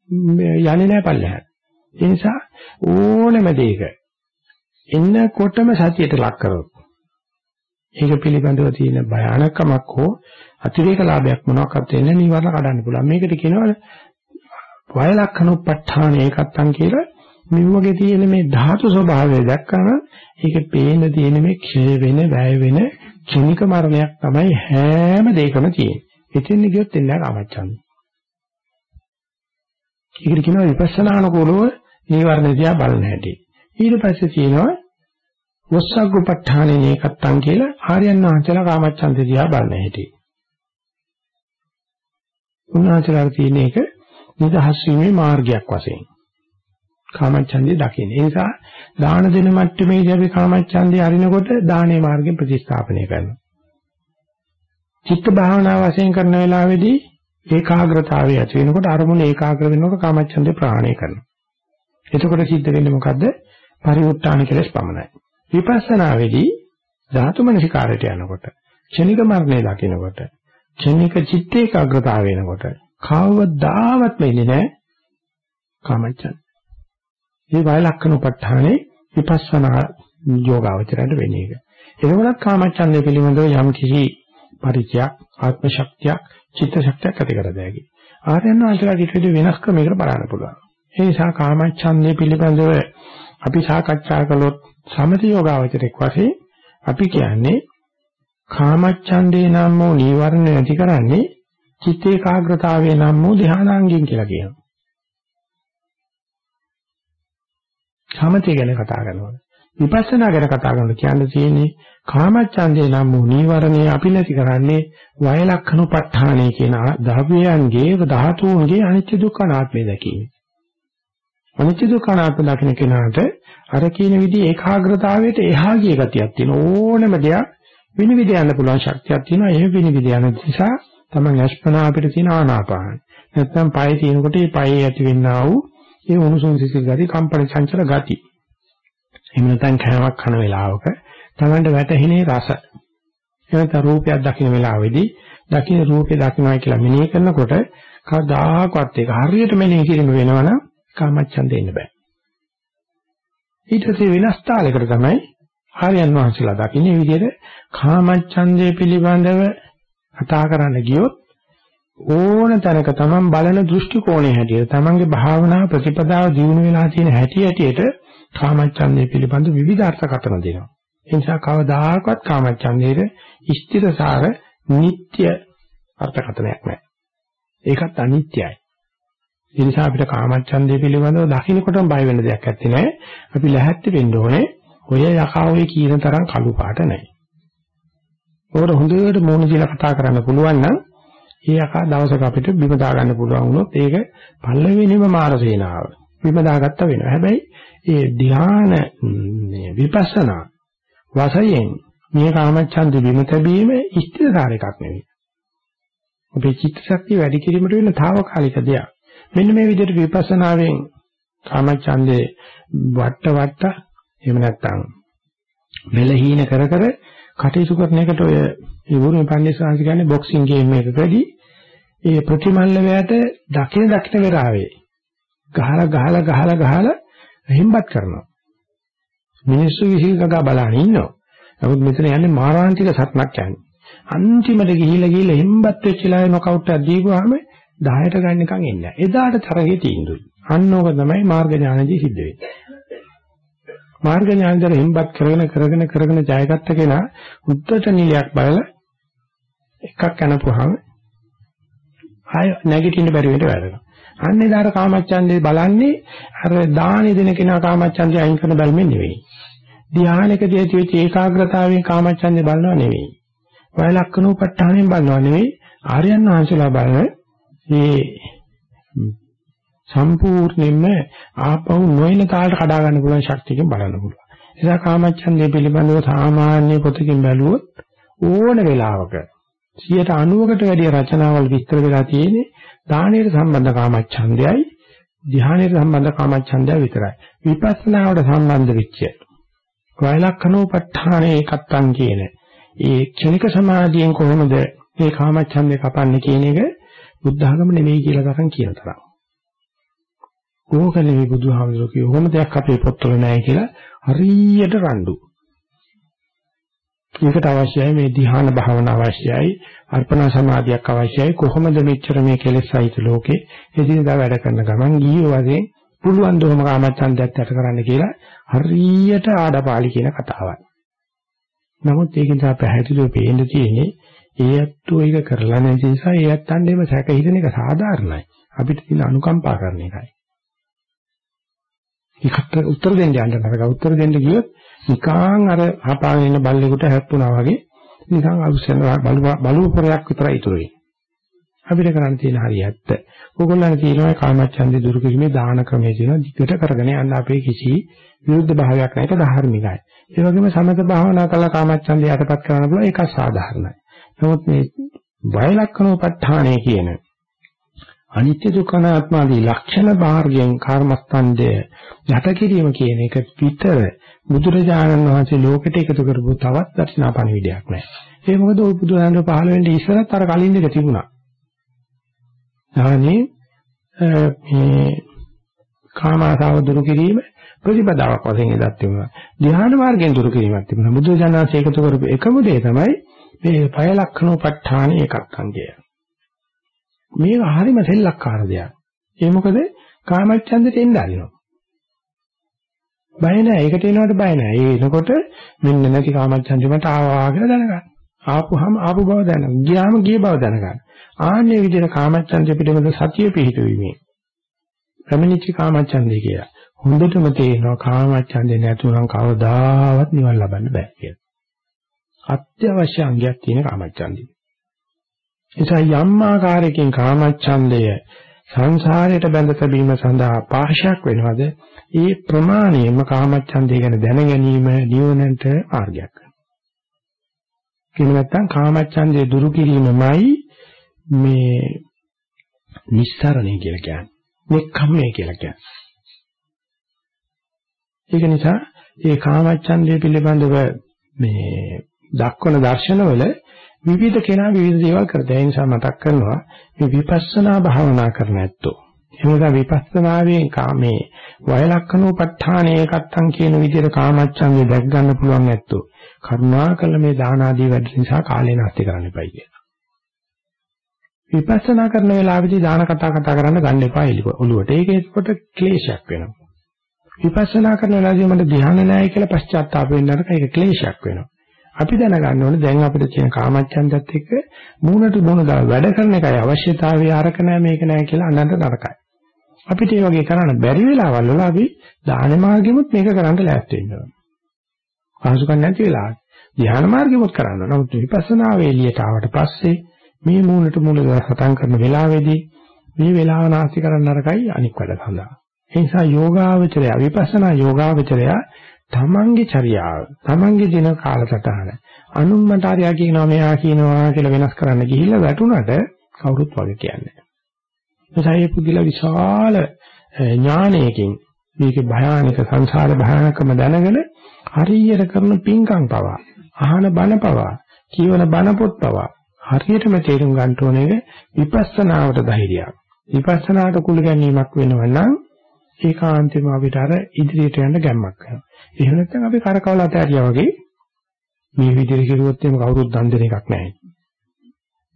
යන්නේ නැහැ පල්ලෙහාට. ඒ නිසා ඕනම දෙයක එන්නකොටම සතියට ලක් කරොත් ඒක පිළිබඳව තියෙන භයානකමක් හෝ අතිරේක ලාභයක් මොනවාක්වත් වෙන්නේ නිවර්ණ කඩන්න පුළුවන්. මේකට කියනවා වය ලක්ෂණෝපට්ඨාන ඒකත්තන් කියලා මේ වගේ තියෙන මේ ධාතු ස්වභාවය දැක්කම ඒක පේන තියෙන මේ ක්ෂය වෙන වැය වෙන ක්ෂණික මරණයක් තමයි හැම දෙයකම තියෙන්නේ. එතෙන් ගියොත් එන්නේ කාමච්ඡන්ද. ඒකට කියනවා විපස්සනානුකූලව නීවරණ දිහා බලන හැටි. ඊට පස්සේ තියෙනවා වස්සග්ගපට්ඨානේ ඒකත්තන් කියලා ආර්යයන් වහන්සේලා කාමච්ඡන්ද දිහා බලන හැටි. උන්වහන්සේලා තියෙන එක නිදහස් වීමේ මාර්ගයක් වශයෙන්. කාමච්ඡන්දේ දකින්න. ඒ නිසා දාන දෙන මට්ටමේදී අපි කාමච්ඡන්දේ අරිනකොට දානේ මාර්ගෙ ප්‍රතිස්ථාපනය කරනවා. චිත්ත භාවනා වශයෙන් කරන වෙලාවේදී ඒකාග්‍රතාවය ඇති වෙනකොට අරමුණ ඒකාග්‍ර වෙනකොට කාමච්ඡන්දේ ප්‍රහාණය කරනවා. එතකොට සිද්ධ වෙන්නේ මොකද්ද? පරිවෘත්තාන කෙලස් පමණයි. විපස්සනාවේදී ධාතු මනසිකාරයට යනකොට, ක්ෂණික මරණය දකිනකොට, ක්ෂණික චිත්ත ඒකාග්‍රතාව වෙනකොට කවදාවත් වෙන්නේ නැහැ කාමච්ඡන්ද. මේ වය ලක්ෂණ උපට්ඨානේ විපස්සනා යෝගාවචරයට වෙන එක. එතකොටත් කාමච්ඡන්දය පිළිබඳව යම් කිසි පරිචයක්, ආත්ම ශක්තියක්, චිත්ත ශක්තියක් ඇති කර දෙයි. ආර්යයන් වහන්සේලාට ඊට වඩා වෙනස් ක්‍රමයකට බලන්න පුළුවන්. ඒ නිසා කාමච්ඡන්දය පිළිබඳව අපි සාකච්ඡා කළොත් සමථ යෝගාවචරයක් වශයෙන් අපි කියන්නේ කාමච්ඡන්දේ නම් වූ නීවරණ නැති කරන්නේ චිත්ත ඒකාග්‍රතාවයේ නම් වූ ධානාංගයෙන් කියලා කියනවා. සමතේ ගැන කතා කරනවා. විපස්සනා ගැන කතා කරනකොට කියන්න තියෙන්නේ කාමච්ඡන්දේ නම් වූ නීවරණේ අපි නැති කරන්නේ වය ලක්ෂණුපත්ථානේ කියන ධාව්‍යයන්ගේ ධාතුන්ගේ අනිත්‍ය දුක්ඛ අනාත්මය දැකීම. අනිත්‍ය දුක්ඛ අනාත්ම දකින්න කෙනාට අර කියන විදිහේ ඒකාග්‍රතාවයට එහා ගිය ගතියක් තියෙන ඕනම දෙයක් විනිවිද යන්න පුළුවන් ශක්තියක් තියෙනවා. ඒ විනිවිද යන නිසා තමයි අස්පනා අපිට තියෙන ආනාපාන. නැත්නම් පය තියෙනකොට මේ පයේ ඇති වෙන්නා වූ ඒ උණුසුම් සිසිල් ගති කම්පන චංචල ගති. එහෙම නැත්නම් කෑමක් කන වෙලාවක තමන්ට වැටහෙනේ රස. එනත රූපයක් දකින්න වෙලාවේදී දකින්න රූපේ දකින්නයි කියලා මෙනෙහි කරනකොට කවදාකවත් ඒක හරියට මෙනෙහි කිරීම වෙනවනම් කාමච්ඡන්දේ ඉන්න බෑ. ඊට පස්සේ වෙනස් තාලයකට තමයි ආර්යයන් වහන්සේලා දකින්නේ විදිහට කාමච්ඡන්දේ පිළිබඳව කතා කරන්න ගියොත් ඕන තැනක තමන් බලන දෘෂ්ටි කෝණය හැටියට තමන්ගේ භාවනා ප්‍රතිපදාව දියුණු වෙලා තියෙන හැටි හැටියට කාමච්ඡන්දේ පිළිබඳ විවිධ අර්ථකථන දෙනවා. ඒ නිසා කවදාකවත් කාමච්ඡන්දේට ස්ථිරසාර නිට්ටය අර්ථකථනයක් නැහැ. ඒකත් අනිත්‍යයි. ඒ නිසා අපිට කාමච්ඡන්දේ පිළිබඳව දකින්නකොටම බය වෙන්න දෙයක් නැත්තේ නෑ. අපි ලැහැත්ති වෙන්න ඕනේ. ඔය යකා ඔය කියන තරම් කළු පාට නැහැ. ඕකට හොඳට මොන දිලා කතා කරන්න පුළුවන් නම් ඒ යකා දවසක අපිට බිම දා ගන්න පුළුවන් වුණොත් ඒක පල්ලෙවෙනිම මාර සේනාව. බිම දාගත්ත වෙනවා. හැබැයි ඒ ධ්‍යාන විපස්සනා වශයෙන් මේ කාමච්ඡන්ද බිම තැබීම ස්ථිරකාර එකක් නෙවෙයි. අපේ චිත්ත ශක්තිය වැඩි කිරීමට වෙන తాවකාලික දෙයක්. මෙන්න මේ විදිහට විපස්සනාවෙන් කාමච්ඡන්දේ වට වට එහෙම නැත්නම් මෙලහීන කර කර කටයුතු කරන එකට ඔය ඉවුරුමේ පන්දිසාංශ කියන්නේ බොක්සිං ගේම් එකකදී ඒ ප්‍රතිමල්ල වලට දකින දකින වෙලාවේ ගහලා ගහලා ගහලා ගහලා හිම්බත් කරනවා. මිනිස්සු විහිංගගා බලන ඉන්නවා. නමුත් මෙතන යන්නේ මාරාන්තික සත්‍යක් යන්නේ. අන්තිමට ගිහිල්ලා ගිහිල්ලා හිම්බත් වෙච්ච ලාවේ නොකවුට් එකක් දීපුවාම 10ට ගන්නකම් එන්නේ නැහැ. එදාට තරගේ තීන්දුවයි. අන්න ඕක තමයි මාර්ග ඥානදී සිද්ධ වෙන්නේ. මාර්ග ඥානදර හිම්බත් කරගෙන කරගෙන කරගෙන ජයගත්ත කෙනා උද්දට නිලයක් බලලා එකක් යනපුවාම ආය නැගිටින්න බැරි වෙන්න වැඩනවා. අන්න ඒදාර කාමච්ඡන්දේ බලන්නේ අර දානි දෙන කෙනා කාමච්ඡන්දේ අයින් කරන බැල්මෙන් නෙවෙයි. ධානයකදී ඇතිවෙච්ච ඒකාග්‍රතාවයෙන් කාමච්ඡන්දේ බලනවා නෙවෙයි. වයලක්කනෝපට්ඨානෙන් බලනවා නෙවෙයි. ආර්යයන් වහන්සේලා බලන මේ සම්පූර්ණයෙන්ම ආපහු නොයන තාලට කඩා ගන්න පුළුවන් ශක්තියකින් බලන්න පුළුවන්. ඒ නිසා කාමච්ඡන්දේ පිළිබඳව සාමාන්‍ය පොතකින් බැලුවොත් ඕන වෙලාවක 90කට වැඩිය රචනාවල් විස්තර වෙලා තියෙන්නේ දානයට සම්බන්ධ කාමච්ඡන්දයයි ධ්‍යානයට සම්බන්ධ කාමච්ඡන්දය විතරයි. විපස්සනාවට සම්බන්ධ වෙච්ච වයලක්ඛනෝපට්ඨානේ එකත්තන් කියන ඒ ක්ෂණික සමාධියෙන් කොහොමද මේ කාමච්ඡන්දේ කපන්නේ කියන එක බුද්ධ ආගම නෙවෙයි කියලා තරම් කියන තරම්. ඕක නෙවෙයි බුදුහාමුදුරුවෝ කිව්ව කොහොම දෙයක් අපේ පොත්වල නැහැ කියලා හරියට රණ්ඩු. ඒකට අවශ්‍යයි මේ ධ්‍යාන භාවනාව අවශ්‍යයි අර්පණා සමාධියක් අවශ්‍යයි කොහොමද මෙච්චර මේ කෙලෙස් සහිත ලෝකේ එදිනදා වැඩ කරන ගමන් ගියෝ වශයෙන් පුළුවන් දෝම කාමච්ඡන්දයත් යට කරන්න කියලා හරියට ආඩපාලි කියන කතාවක්. නමුත් ඒක නිසා පැහැදිලිව පේන්න තියෙන්නේ ඒ ඇත්තෝ ඒක කරලා නැති නිසා ඒ ඇත්තන්ටම සැක හිතන එක සාධාරණයි. අපිට තියෙන අනුකම්පා කරන එකයි. ඒකට උත්තර දෙන්න යන්න නරක උත්තර දෙන්න ගියොත් නිකාන් අර හපාගෙන ඉන්න බල්ලෙකුට හැප්පුණා වගේ නිකන් අලුසෙන් බලු පොරයක් විතරයි ඉතුරු වෙන්නේ. අපිට කරන්න තියෙන හරිය ඇත්ත. ඕගොල්ලන් කියනවා කාමච්ඡන්දේ දුරු කිරීමේ දාන ක්‍රමයේ තියෙන දිගට කරගෙන යන්න අපේ කිසි විරුද්ධ භාවයක් නැහැ ඒක ධර්මිකයි. ඒ වගේම සමත භාවනා කළා කාමච්ඡන්දේ යටපත් කරන්න පුළුවන් ඒක සාධාරණයි. නමුත් මේ වයලක්කනෝපත්ථානය කියන අනිත්‍ය දුක්ඛ අනාත්මාදී ලක්ෂණ භාර්ගයෙන් කර්මස්තන්දය යට කිරීම කියන එක පිටර බුදුරජාණන් වහන්සේ ලෝකෙට එකතු කරපු තවත් දර්ශනා පණිවිඩයක් නෑ. ඒ මොකද ওই බුදුහාමුදුරුවෝ පහළ වෙන්නේ ඉස්සරත් අර කලින් දෙක තිබුණා. ඥානේ මේ කාමාසාව දුරු කිරීම ප්‍රතිපදාවක් වශයෙන් එදත් තිබුණා. ධ්‍යාන මාර්ගයෙන් දුරු කිරීමක් තිබුණා. බුදුරජාණන් ඒකතු කරපු එකම දේ තමයි මේ පය ලක්ෂණෝපට්ඨාන ඒකක්ඛන්දය. මේක හරිම සෙල්ලක්කාර දෙයක්. ඒ මොකද කාමච්ඡන්දෙට එන්න ආරිනවා. බය නැහැ. ඒකට එනවට බය නැහැ. ඒ එනකොට මෙන්න නැති කාමච්ඡන්දෙ මට ආවා කියලා දැනගන්න. ආපුහම ආපු බව දැනගන්න. ගියාම ගිය බව දැනගන්න. ආන්නේ විදිහට කාමච්ඡන්දෙ පිටවෙද සතිය පිහිටුවීමේ. ප්‍රමිනිච්ච කාමච්ඡන්දේ කියලා. හොඳටම තේරෙනවා කාමච්ඡන්දේ නැතුනම් කවදාවත් නිවන් ලබන්න බෑ කියලා. අත්‍යවශ්‍ය අංගයක් තියෙන කාමච්ඡන්දේ. නිසා යම් ආකාරයකින් කාමච්ඡන්දය සංසාරයට බැඳ තැබීම සඳහා පාශයක් වෙනවද? ඒ ප්‍රමාණයම කාමච්ඡන්දය ගැන දැන ගැනීම නිවනට මාර්ගයක්. කියන නැත්තම් කාමච්ඡන්දය දුරු කිරීමමයි මේ නිස්සරණය කියලා කියන්නේ. මෙක්ඛම්මේ කියලා කියන්නේ. ඒක නිසා ඒ කාමච්ඡන්දය පිළිබඳව මේ දක්වන දර්ශනවල විවිධ කෙනා විවිධ දේවල් කරද ඒ නිසා මතක් කරනවා මේ විපස්සනා භාවනා කරන ඇත්තෝ එහෙනම් විපස්සනාවේ කාමේ වයලක්කනෝපත්ථානේ එකත්තන් කියන විදිහට කාමච්ඡන්දේ දැක් ගන්න පුළුවන් ඇත්තෝ කරුණාකර මේ දාන ආදී වැඩ නිසා කාලේ නැස්ති කරන්න එපයි කියලා. විපස්සනා කරන වෙලාවෙදී දාන කතා කතා කරන්න ගන්න එපා ඔළුවට. ඒක ඒකට ක්ලේශයක් වෙනවා. විපස්සනා කරන වෙලාවදී මට ධ්‍යාන නැහැ කියලා පශ්චාත්තාප වෙන්න නරක ඒක ක්ලේශයක් වෙනවා. අපි දැනගන්න ඕනේ දැන් අපිට තියෙන කාමච්ඡන්දත් එක්ක මූණට මූණ දාලා වැඩ කරන එකයි අවශ්‍යතාවය අරක නැහැ මේක නැහැ කියලා අන්නන්න නරකයි. අපිට මේ වගේ කරන්න බැරි වෙලාවල් වල අපි දාන මාර්ගෙමුත් මේක කරන්න ලෑස්ති වෙන්න ඕනේ. පහසුකම් නැති වෙලාවට ධ්‍යාන මාර්ගෙමුත් කරන්න. නමුත් විපස්සනා වේලියට ආවට පස්සේ මේ මූණට මූණ දාලා සතන් කරන වෙලාවේදී මේ වෙලාව නාස්ති කරන්න නරකයි අනික් වැඩ සඳහා. ඒ නිසා යෝගාවචරය විපස්සනා යෝගාවචරය තමන්ගේ චර්යාව, තමන්ගේ දින කාලසටහන, අනුන් මට ආරයා කියනවා මෙහා කියනවා කියලා වෙනස් කරන්න ගිහිල්ලා වැටුණට කවුරුත් වගේ කියන්නේ නැහැ. ඒ පුදුල විශාල ඥානයකින් මේකේ භයානක සංසාර භයානකම දැනගෙන හරියට කරන පිංකම් පවා, අහන බණ පවා, කියවන බණ පොත් පවා හරියටම තේරුම් ගන්න ඕනේ විපස්සනාවට ධෛර්යයක්. විපස්සනාට කුල ගැනීමක් වෙනව නම් ඒකාන්තයෙන්ම අපිට අර ඉදිරියට යන්න ගැම්මක් වෙනවා. එහෙම නැත්නම් අපි කරකවල අතහැරියා වගේ මේ විදිහට කිරුවොත් එහෙම කවුරුත් දන් දෙන එකක් නැහැ.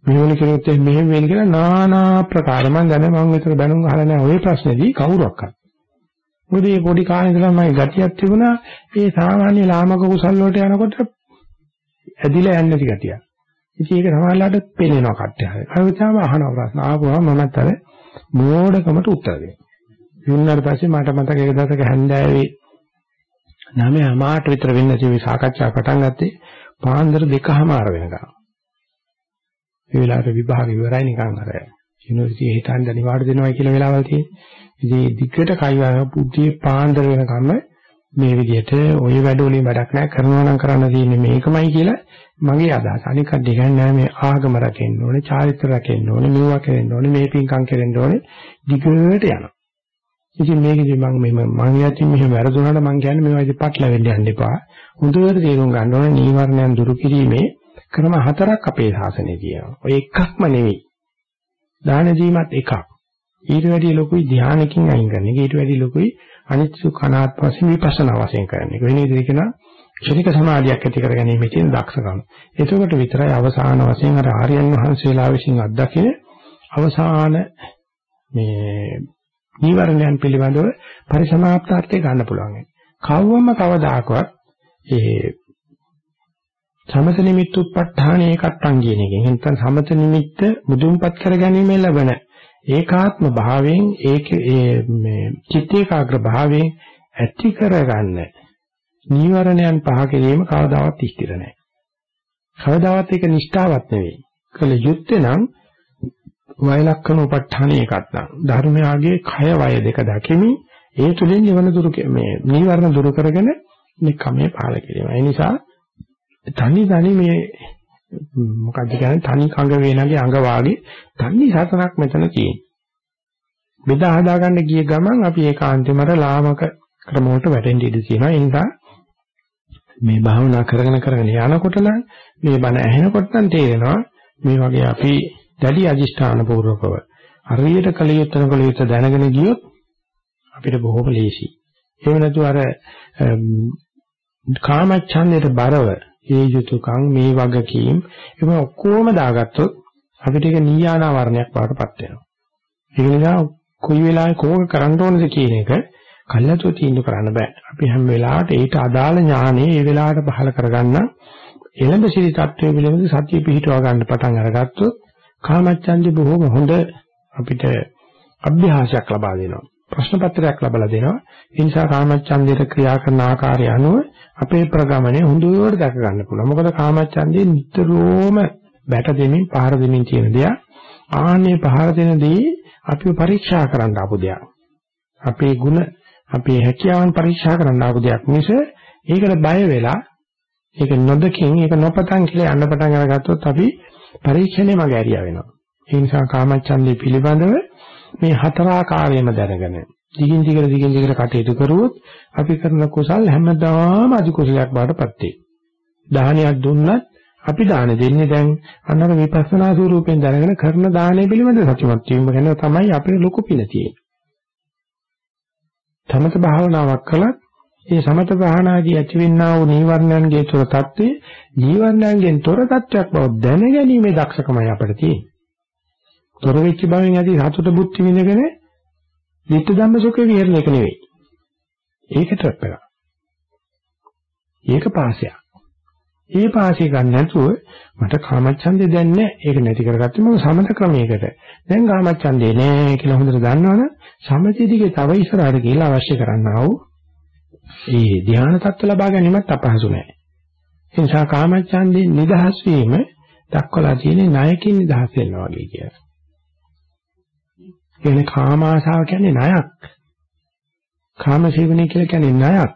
මෙහෙම කිරුවොත් එහෙම මෙහෙම වෙන්නේ කියලා নানা ප්‍රකාර මම දැන මම විතර බැනුම් අහලා නැහැ ওই ප්‍රශ්නේදී කවුරක්වත්. මොකද මේ පොඩි කාලේ ඉඳලා මම ගතියක් තිබුණා ඒ සාමාන්‍ය ලාමක කුසල් වලට යනකොට ඇදිලා යන්නේ නැති ගතිය. ඉතින් ඒක සමහරවිට පේනවා කට්ටිය. හරියටම අහන ප්‍රශ්න ආපුවම මමත් අර මෝඩකමට උත්තර දෙනවා. දුන්නාට පස්සේ මට මතක එක දවසක හැන්දෑවේ නමේ අමාට විතර වෙන්න තියෙන සාකච්ඡා පටන් ගත්තේ පාන්දර දෙකමාර වෙනකම්. ඒ වෙලාවට විභාග ඉවරයි නිකන් අර යුනිවර්සිටි හිටන් දනිවාඩ දෙනවා කියලා වෙලාවල් තියෙන්නේ. ඉතින් දිග්ගට කයිවා පුතිය පාන්දර වෙනකම් මේ විදිහට ওই වැඩ වලින් වැඩක් නැහැ කරනවා නම් කරන්න තියෙන්නේ මේකමයි කියලා මගේ අදහස. අනික කඩේ ගන්නේ මේ ආගම රැකෙන්න ඕනේ, චාරිත්‍ර රැකෙන්න ඕනේ, මෙවුවා කරෙන්න ඕනේ, මේ පින්කම් කරෙන්න ඕනේ. දිගට යනවා. ඉතින් මේකදී මම මේ මම යටින් මෙහෙම වැරදුනාට මම කියන්නේ මේවා ඉතින් පටලවෙන්න යන්න එපා. හොඳට තේරුම් ගන්න ඕනේ නීවරණයන් දුරු කිරීමේ ක්‍රම හතරක් අපේ ශාසනයේ තියෙනවා. ඔය එකක්ම නෙවෙයි. දාන දීමත් එකක්. ඊට වැඩිය ලොකුයි ධානයකින් අයින් කරන එක. ඊට වැඩිය ලොකුයි අනිත්‍ය කනාත් වශයෙන් විපස්සනා වශයෙන් කරන එක. වෙන විදිහට කියනවා ක්ෂණික සමාධියක් ඇති කර ගැනීමේ තියෙන දක්ෂකම. එතකොට විතරයි අවසාන වශයෙන් අර ආර්යයන් වහන්සේලා විසින් අත්දකින අවසාන මේ නීවරණයන් පිළිබඳව පරිසමාප්තාර්ථය ගන්න පුළුවන්. කවවම කවදාකවත් ඒ සමත නිමිත්ත උප්පත්තාන ඒකත්තන් කියන එකෙන් නැත්නම් සමත නිමිත්ත මුදුන්පත් කර ගැනීම ලැබෙන ඒකාත්ම භාවයෙන් ඒක මේ චිත්ත ඒකාග්‍ර භාවයෙන් ඇති කරගන්න නීවරණයන් පහ කිරීම කවදාවත් ස්ථිර නැහැ. කවදාවත් ඒක නිෂ්ඨාවක් නෙවෙයි. කළ යුත්තේ නම් වයලක්කන උපට්ඨාන ඒකත්තන්. ධර්මයාගේ කය වය දෙක දකිමි ඒ තුලින් නිවන දුරු මේ නීවරණ දුරු කරගෙන නිකම්මේ පාල කිරීම. ඒ නිසා තනි තනි මේ මොකක්ද කියන්නේ තනි කඟ වේනගේ අඟ වාගේ තනි සතනක් මෙතන තියෙනවා. බෙදා හදාගන්න ගිය ගමන් අපි ඒකාන්තෙමර ලාමක ක්‍රමවලට වැටෙන්න ඉඩ තියෙනවා. ඒ නිසා මේ භාවනා කරගෙන කරගෙන යනකොට නම් මේ බණ ඇහෙනකොට නම් තේරෙනවා මේ වගේ අපි දැඩි අදිෂ්ඨාන පූර්වකව හරියට කලියුත්තන කලියුත්ත දැනගෙන ගියොත් අපිට බොහොම ලේසි. එහෙම නැතු අර කාමච්ඡන්දයට බරව ඒ යුතුයකම් මේ වගකීම් ඒක ඔක්කොම දාගත්තොත් අපිට ඒක නීයානා වර්ණයක් වඩටපත් වෙනවා. ඒ නිසා කොයි වෙලාවෙ කෝක කරන්න ඕනද කියන එක කල්ලාතෝ තීන්දුව කරන්න බෑ. අපි හැම වෙලාවට ඊට අදාළ ඥානෙ ඒ වෙලාවට පහල කරගන්න එළඹ සිටි තත්ත්වයේ පිළිබඳ සතිය පිහිටවා ගන්න පටන් අරගත්තොත් කාමච්ඡන්දේ බොහොම හොඳ අපිට අභ්‍යාසයක් ලබා දෙනවා. ප්‍රශ්න පත්‍රයක් ලබලා දෙනවා. ඒ නිසා කාමච්ඡන්දයට ක්‍රියා කරන ආකාරය අනුව අපේ ප්‍රගමණය හොඳට දැක ගන්න පුළුවන්. මොකද කාමච්ඡන්දේ නිතරම බැට දෙමින් පහර දෙමින් තියෙන දෙයක්. ආන්නේ පහර දෙන දේ අපිව පරීක්ෂා කරන්න ආපු දෙයක්. අපේ ಗುಣ, අපේ හැකියාවන් පරීක්ෂා කරන්න ආපු දෙයක් මිස ඒකට බය වෙලා ඒක නොදකින් ඒක නොපතන් කියලා යන්න පටන් අරගත්තොත් අපි පරීක්ෂණේ මග ඇරියා වෙනවා. ඒ නිසා කාමච්ඡන්දේ පිළිබඳව මේ හතර ආකාරයෙන්ම දැනගෙන දිගින් දිගට දිගින් දිගට කටයුතු කරුවොත් අපි කරන කුසල් හැමදාම අධි කුසලයක් බාටපත් වෙයි. දානයක් දුන්නත් අපි දාන දෙන්නේ දැන් අන්නර විපස්සනා ස්වරූපයෙන් දැනගෙන කරන දානය පිළිබඳ සතුටුමත් වීම ගැන තමයි අපේ ලොකු පින තියෙන්නේ. සමත භාවනාවක් කළත් ඒ සමත භාවනාදී ඇතිවෙනා වූ නීවරණයන්ගේ තොර தත්ත්වයේ නීවරණයන්ගෙන් තොර தත්වයක් බව දැනගැනීමේ දක්ෂකමයි අපිට තියෙන්නේ. තොර වෙච්ච බවෙන් ඇති සතුට බුද්ධි විඳගෙන නිත්‍ය ධම්ම සුඛේ විහෙරණ එක නෙවෙයි. ඒක ට්‍රැප් එකක්. ඒක පාසයක්. ඒ පාසිය ගන්න නැතුව මට කාමච්ඡන්දේ දැන් නැහැ. ඒක නැති කරගත්තේ මම සමත ක්‍රමයකට. දැන් කාමච්ඡන්දේ නැහැ කියලා හොඳට දන්නවනම් සමථයේදී තව ඉස්සරහට ගිහිල්ලා අවශ්‍ය කරන්නා වූ ඒ ධ්‍යාන තත්ත්ව ලබා ගැනීමත් අපහසු නැහැ. ඒ නිසා කාමච්ඡන්දේ නිදහස් වීම දක්වලා තියෙන්නේ ණයකින් නිදහස් වෙනවා වගේ කියලා. කියන්නේ කාම ආශාව කියන්නේ ණයක්. කාම සේවනය කියලා කියන්නේ ණයක්.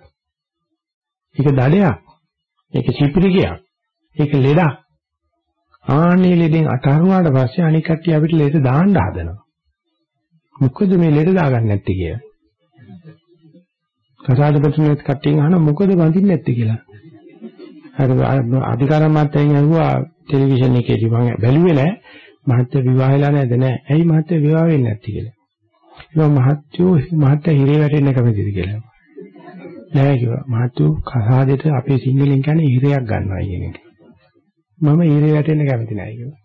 ඒක දඩයක්. ඒක සිපිරිකයක්. ඒක ලෙඩක්. ආන්නේ ලෙඩෙන් අතහරුවාට පස්සේ අනික් කට්ටිය අපිට ලෙඩ දාන්න හදනවා. මොකද මේ ලෙඩ දාගන්න නැත්තේ කියලා. කසාදපතිනෙත් කට්ටියන් අහන මොකද වඳින්නේ නැත්තේ කියලා. හරි අධිකාර මාත්‍යයෙන් අහුවා ටෙලිවිෂන් එකේදී මම බැලුවේ නෑ මහත්ය විවාහ වෙලා නැද්ද නෑ. ඇයි මහත්ය විවාහ වෙන්නේ නැති කියලා. ඒවා මහත්යෝ මහත්ය හිරේ වැටෙන්න කැමතිද කියලා. නෑ කිව්වා. මහත්යෝ කසාදෙට අපේ සිංහලෙන් කියන්නේ හිරයක් ගන්නවා කියන එක. මම හිරේ වැටෙන්න කැමති නෑ කිව්වා.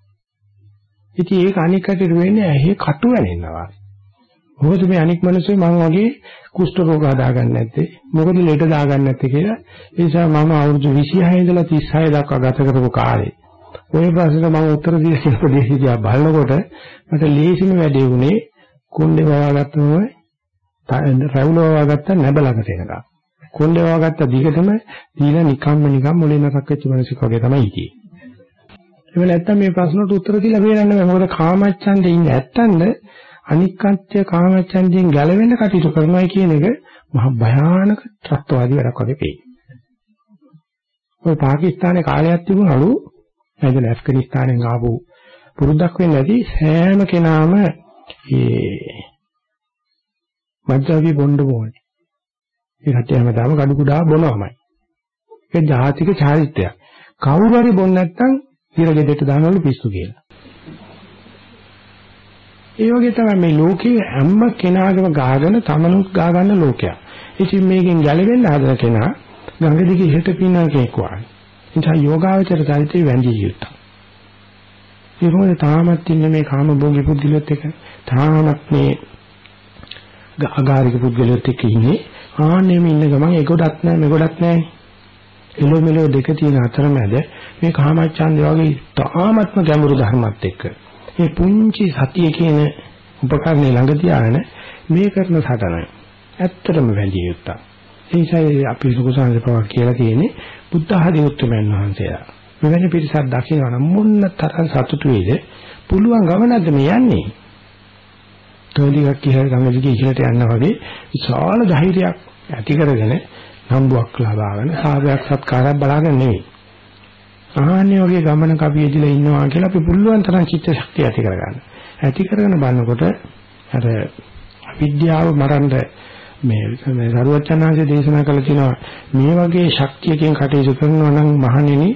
ඉතින් ඒක අනික් කටට වෙන්නේ ඇහි කටු වෙනෙනවා. මොකද මේ අනික් මිනිස්සු මම වගේ කුෂ්ඨ රෝග හදාගන්න නැත්තේ මොකද ලෙඩ දාගන්න නැත්තේ කියලා ඒ නිසා මම අවුරුදු 26 ඉඳලා 36 දක්වා ගත කරපු කාලේ ওই ප්‍රශ්නෙට මම උත්තර දීලා ප්‍රදේශය දිහා බලනකොට මට ලේසිම වැඩේ උනේ කුණ්ඩේ වවාගත්තම රැවුල වවාගත්ත නැබ ළඟට එනකම්. කුණ්ඩේ වවාගත්ත දිගටම දීලා නිකම්ම නිකම් මොලේ නරක් වෙච්ච මිනිස්සුක වගේ තමයි හිටියේ. එහෙම නැත්තම් මේ ප්‍රශ්නට උත්තර දීලා බේරන්න බෑ. මොකද කාමච්ඡන්දේ ඉන්නේ නැත්තඳ අනික් කච්චය කාමච්ඡන්දයෙන් ගැලවෙන්න කටයුතු කරනවා කියන එක මහ භයානක ත්‍ස්තවාදී වැඩක් වගේ පේනවා. ඔය පාකිස්තානයේ කාලයක් තිබුණලු නැදලා ඇෆ්ගනිස්තානෙන් ආපු පුරුද්දක් වෙන්නේ නැති සෑම කෙනාම ඒ මජ්ජාවි බොණ්ඩ බොන්නේ. ඒ රටේ හැමදාම gadu කුඩා බොනවමයි. ඒක ජාතික චාරිත්‍රයක්. කවුරු හරි බොන්නේ නැත්නම් ඉර ගෙදරට දානවලු පිස්සු කියලා. ඒ වගේ තමයි මේ ලෝකයේ හැම කෙනාගේම ගාගෙන තමනුත් ගා ගන්න ලෝකයක්. ඉතින් මේකෙන් ගැලවෙන්න හදන කෙනා ගඟ දිගේ ඉහට පින්නන කෙනෙක් වගේ. නිසා යෝගාවචර චරිතය වැඳිය යුතුයි. ඒ මොකද තාමත් ඉන්න මේ කාම භෝගී පුද්ගලයොත් එක තාමත් මේ අගාරික පුද්ගලයොත් එක්ක ඉන්නේ ආන්නෙම ඉන්න ගමන් ඒ ගොඩක් නැහැ මේ ගොඩක් නැහැ එළෝ මෙලෝ දෙක තියෙන අතරමැද මේ කාමච්ඡන්දය වගේ තාමත්ම ගැඹුරු ධර්මات එක්ක මේ පුංචි සතිය කියන උපකරණය ළඟ තියාගෙන මේ කරන සටන ඇත්තටම වැළිය යුත්තක්. ඒ නිසා අපි සුකුසාන්ද පවා කියලා තියෙන්නේ බුද්ධ ආදී උත්තරමයන් වහන්සේලා. මෙවැනි පිරිසක් දකිනවා නම් මොන්න තරම් සතුටු වේද පුළුවන් ගමනක්ද මේ යන්නේ? තෝලියක් කියලා ගමදිගේ ඉහළට යනවා වගේ විශාල ධෛර්යයක් ඇති කරගෙන නම්බුවක් ලබාගෙන සාගයක් සත්කාරයක් බලාගෙන නෙවෙයි. ආහන්නේ වගේ ගමනක අපි එදිලා ඉන්නවා කියලා අපි පුළුවන් තරම් චිත්ත ශක්තිය ඇති කරගන්න. ඇති කරගෙන බලනකොට අර අවිද්‍යාව මරන්න මේ මේ සරුවචනාංශයේ දේශනා කළ තියෙනවා මේ වගේ ශක්තියකින් කටයුතු කරනවා නම් මහණෙනි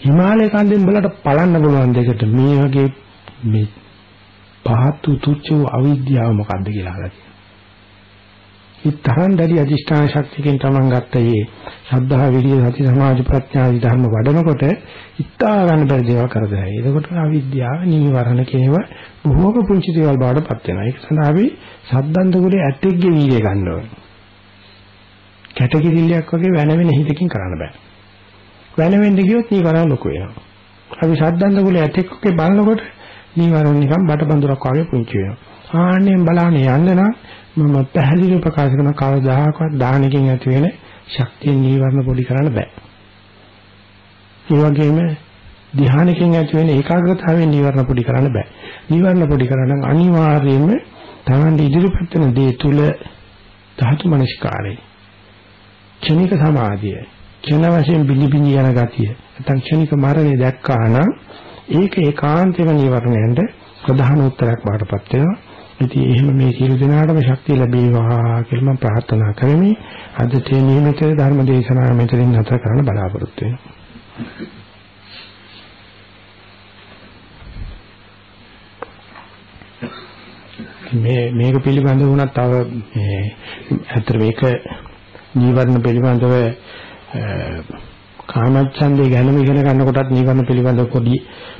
හිමාලය කන්දෙන් බලට පලන්න පුළුවන් දෙකට මේ වගේ මේ පහත් තුච්ච වූ අවිද්‍යාව මොකද්ද කියලා අහලා තියෙනවා. මේ තරන් දැඩි අධිෂ්ඨාන ශක්තියකින් තමන් ගත්ත මේ ශ්‍රද්ධා විරිය සති සමාධි ප්‍රඥා ධර්ම වඩනකොට ඉත්තා ගන්න බැරි දේවල් කරදරයි. එතකොට අවිද්‍යාව නීවරණ කියනව බොහෝම පුංචි දේවල් බවට පත් වෙනවා. ඒක සඳහා අපි සද්දන්ත කුලේ ඇටෙක්ගේ වීර්ය ගන්න ඕනේ. කැටකිරිල්ලයක් වගේ වෙන වෙන හිතකින් කරන්න බෑ. වෙන වෙන්න ගියොත් නීවරණ ලොකු වෙනවා. අපි සද්දන්ත කුලේ ඇටෙක්ගේ බලනකොට නීවරණ නිකන් බටබඳුරක් වගේ පුංචි වෙනවා. ආන්නෙන් බලන්න යන්න නම් මම පැහැදිලිව ප්‍රකාශ කරන කවදාහක්වත් දාහනකින් ඇති වෙන ශක්තිය නීවරණ පොඩි කරන්න බෑ. ඒ වගේම ධ්‍යානකින් ඇති වෙන ඒකාග්‍රතාවයෙන් නීවරණ පොඩි කරන්න බෑ. නීවරණ පොඩි කරන්න අනිවාර්යයෙන්ම තමන්ගේ ඉදිරිපත් වෙන දේ තුල ධාතු මනස්කාරය. ක්ෂණික සමාධිය. ක්ෂණ වශයෙන් බිලිබිලි යන ගතිය. නැත්නම් ක්ෂණික මරණය දැක්කා නම් ඒක ඒකාන්තේම නීවරණයෙන්ද ප්‍රධාන උත්තරයක් බාටපත් වෙනවා. ඉතින් එහෙම මේ සියලු දෙනාටම ශක්තිය ලැබේවා කියලා මම ප්‍රාර්ථනා කරමි. අද තේ නියමිත ධර්ම දේශනාව මෙතනින් නැතර කරන්න බලාපොරොත්තු වෙනවා. මේ මේක පිළිබඳව වුණත් තව මේ ඇත්තට මේක නීවරණ පිළිබඳව කාමච්ඡන්දේ ගැනම ඉගෙන ගන්නකොටත් නීවරණ පිළිබඳව පොඩි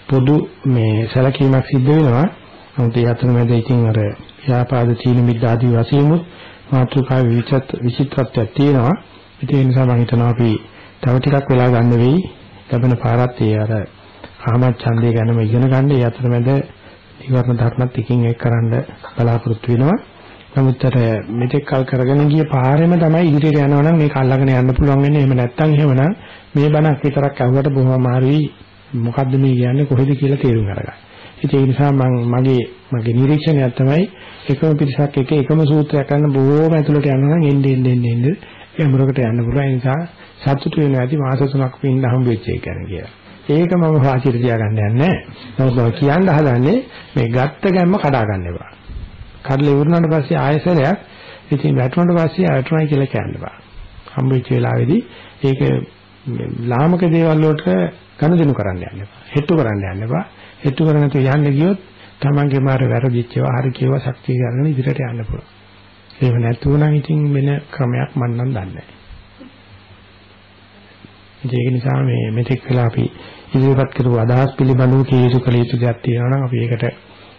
පොදු මේ සැලකීමක් සිද්ධ වෙනවා. නමුත් ඒ අතරමැද ඉතින් අර ව්‍යාපාද තීන මිද්ද ආදී වශයෙන් මාතෘකා විචිත්‍ර විචිත්‍රත්වයක් තියෙනවා. ඒ නිසා මම හිතනවා අපි තව ටිකක් වෙලා ගන්න වෙයි. ලැබෙන පාරත් ඒ අර කාමච්ඡන්දේ ගැනම ඉගෙන ගන්න. ඒ අතරමැද නිවර්ණ ධර්මත් එකින් එක කරන්න බලාපොරොත්තු වෙනවා. නමුත් අර මෙතෙක් කල් කරගෙන ගිය පාරෙම තමයි ඉදිරියට යනවා නම් මේක අල්ලගෙන යන්න පුළුවන් වෙන්නේ. එහෙම නැත්නම් එහෙමනම් මේ බණක් විතරක් අහුවට බොහොම අමාරුයි. මොකද්ද මේ කියන්නේ කොහෙද කියලා තේරුම් අරගන්න. ඉතින් ඒ නිසා මම මගේ මගේ නිරීක්ෂණයක් තමයි එකම පිරිසක් එක එකම සූත්‍රයක් ගන්න බොහොම ඇතුළට යනවා නම් එන්නේ එන්නේ එන්නේ ගැඹුරකට යන්න පුළුවන්. ඒ නිසා සතුටු වෙන ඇති මාස තුනක් පින්න හම්බ වෙච්ච එක ගැන කියලා. ඒක මම වාසියට තියාගන්න යන්නේ නැහැ. නමුත් මම කියන්න හදන්නේ මේ ගත්ත ගැම්ම කඩා ගන්න එපා. කඩලා ඉවරනාට පස්සේ ආයෙසරයක් ඉතින් වැටුණාට පස්සේ වැටුණයි කියලා කියන්න බෑ. හම්බ වෙච්ච වෙලාවේදී ඒක ලාමක දේවල් වලට ගනුදෙනු කරන්න යන්න එපා. හෙට්ටු කරන්න යන්න එපා. හෙට්ටු කරන තු යන්න ගියොත් Tamange මාර වැරදිච්ච ඒවා හරි කියවා ශක්තිය ගන්න ඉදිරියට යන්න පුළුවන්. එහෙම නැතුව නම් ඉතින් වෙන ක්‍රමයක් මන් නම් දන්නේ නැහැ. ඒක නිසා මේ මෙතෙක් වෙලා අපි ඉදිරිපත් කරපු අදහස් පිළිබඳව කීයසු කළ යුතු දෙයක් තියෙනවා නම් අපි ඒකට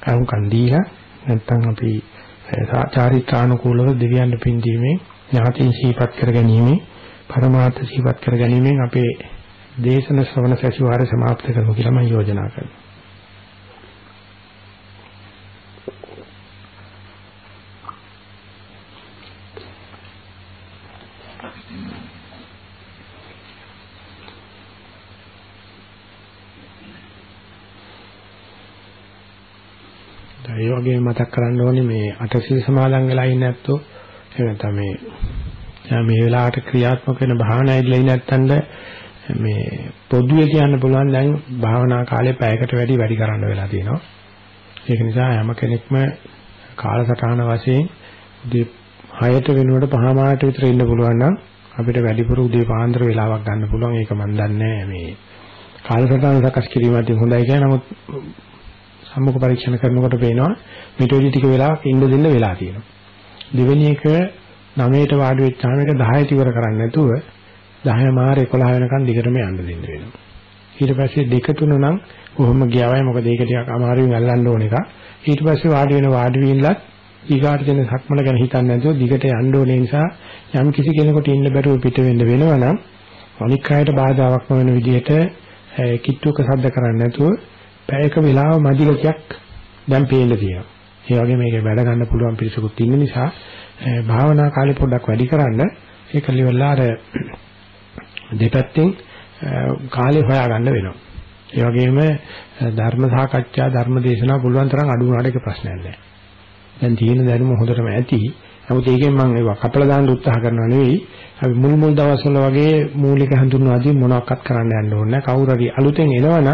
අහුම්කන් දීලා නැත්නම් අපි චාරිත්‍රානුකූලව දෙවියන් පින් දීමේ ඥාතින් සීපත් කර ගැනීම පරමාර්ථ සීපත් කර ගැනීමෙන් අපේ දේශන ශ්‍රවණ සැසිවාරය સમાપ્ત කරමු කියලා මම යෝජනා කරනවා. වගේම මතක් කරන්න ඕනේ මේ අටසිල් සමාදන් වෙලා ඉන්නේ නැත්තෝ එහෙම තමයි මේ වෙලාවට ක්‍රියාත්මක වෙන භාවනා ඉදලා ඉන්නේ නැත්තඳ මේ පොදුවේ කියන්න පුළුවන් දැන් භාවනා කාලේ පැයකට වැඩි වැඩි කරන්න වෙලා තියෙනවා. ඒක නිසා හැම කෙනෙක්ම කාලසටහන වශයෙන් උදේ 6ට වෙනුවට පහමාරට විතර ඉන්න පුළුවන් නම් අපිට වැඩිපුර උදේ පාන්දර වෙලාවක් ගන්න පුළුවන්. ඒක මම දන්නේ මේ කාලසටහන සකස් කිරීමත් හොඳයි කියලා. නමුත් සම්මුඛ පරීක්ෂණ කරනකොට පේනවා මෙටෝඩි ටික වෙලාවක් ඉන්න දෙන්න වෙලා තියෙනවා. දෙවෙනි එක 9ට වාඩි වෙච්චාම ඒක 10ට ඉවර කරන්නේ නැතුව 10 මාර 11 වෙනකන් දිගටම යන්න දෙන්න වෙනවා. ඊට පස්සේ දෙක තුන නම් කොහොම ගියාවයි මොකද ඒක ටිකක් අමාරුවෙන් අල්ලන්න ඕන එක. ඊට පස්සේ වාඩි වෙන වාඩි වීමලත් ඊගාට දෙන සක්මන ගැන හිතන්නේ නැතුව දිගට යන්න ඕනේ නිසා යම් කිසි කෙනෙකුට ඉන්න බැරුව පිට වෙන්න වෙනවනම් අනික් අයට බාධාවක් නොවන විදිහට කිට්ටුවක සද්ද කරන්නේ නැතුව පැයක වෙලාව මදි ගතියක් දැන් පේන්න තියෙනවා. ඒ වගේ මේක වැඩ ගන්න පුළුවන් පිරිසකුත් ඉන්න නිසා භාවනා කාලේ පොඩ්ඩක් වැඩි කරන්න ඒක liverලා අර දෙපැත්තෙන් කාලේ හොයාගන්න වෙනවා. ඒ වගේම ධර්ම සාකච්ඡා ධර්ම දේශනා පුළුවන් තරම් අඩු වුණාට ඒක ප්‍රශ්නයක් නෑ. දැන් තියෙන දැනුම හොඳටම ඇති. නමුත් ඒකෙන් මම ඒවා කපලා දාන්න උත්සාහ කරනවා නෙවෙයි. අපි මුල් මුල් දවස්වල වගේ මූලික හඳුන්වාදී මොනවක්වත් කරන්න යන්න ඕනේ නැහැ. කවුරු හරි අලුතෙන් එනවනම්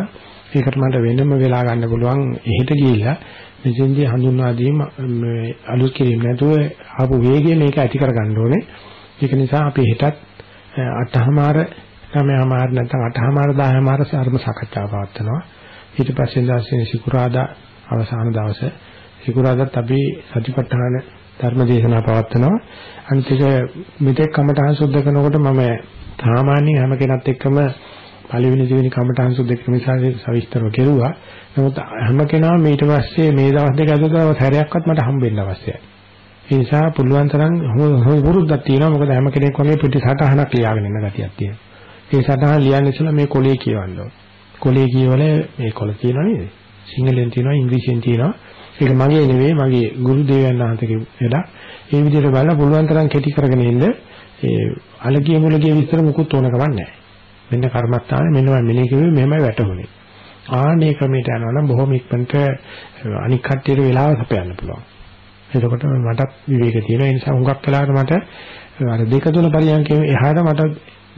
ඒකට මට වෙනම වෙලා ගන්න පුළුවන් එහෙට ගිහිල්ලා මෙතෙන්දී හඳුන්වාදී අලුත් කිරීම නැතුව ආපු වේගය මේක ඇති කර ගන්න ඕනේ. ඒක නිසා අපි හෙටත් අටහමාර නවමාර නැත්නම් අටහමාර දහමාර සර්ම සාකච්ඡාව පවත්වනවා. ඊට පස්සේ දවසේ සිකුරාදා අවසාන දවසේ සිකුරාදාත් අපි සතිපට්ඨාන ධර්ම දේශනා පවත්වනවා. අනිත් එක මෙතෙක් කමඨහං සුද්ධ කරනකොට මම සාමාන්‍යයෙන් හැම කෙනත් එක්කම පළවෙනි දෙවෙනි කමඨහං සුද්ධ කිරීම නිසා සවිස්තරව කෙරුවා. නමුත් හැම කෙනාම ඊට පස්සේ මේ දවස් දෙක ඇතුළත සැරයක්වත් මට හම්බෙන්න අවශ්‍යයි. ඒ නිසා පුළුවන් තරම් වුරුද්දක් තියෙනවා. මොකද හැම කෙනෙක් වගේ පිටි සටහනක් ලියාගෙන ඉන්න ගතියක් තියෙනවා. ඒ සටහන ලියන්න ඉස්සෙල්ලා මේ කොලේ කියවන්න ඕන. කොලේ කියවල මේ කොල තියෙනවා නේද? සිංහලෙන් තියෙනවා ඉංග්‍රීසියෙන් තියෙනවා. ඒක මගේ නෙවෙයි මගේ ගුරු දෙවියන් වහන්සේගේ වැඩ. ඒ විදිහට බලලා පුළුවන් තරම් කෙටි කරගෙන ඉන්න ඒ අලගිය මුලගිය විස්තර මුකුත් ඕන කමක් නැහැ. මෙන්න කර්මස්ථානේ මෙන්න මම මෙනේ කිව්වේ මෙහෙමයි වැටුනේ. ආනේ ක්‍රමයට යනවා නම් බොහොම ඉක්මනට අනික් කට්ටියට වෙලාව සපයන්න පුළුවන්. එතකොට මටත් විවේක තියෙනවා. ඒ නිසා හුඟක් වෙලාවට මට අර දෙක තුන පරියන්කේ එහාට මට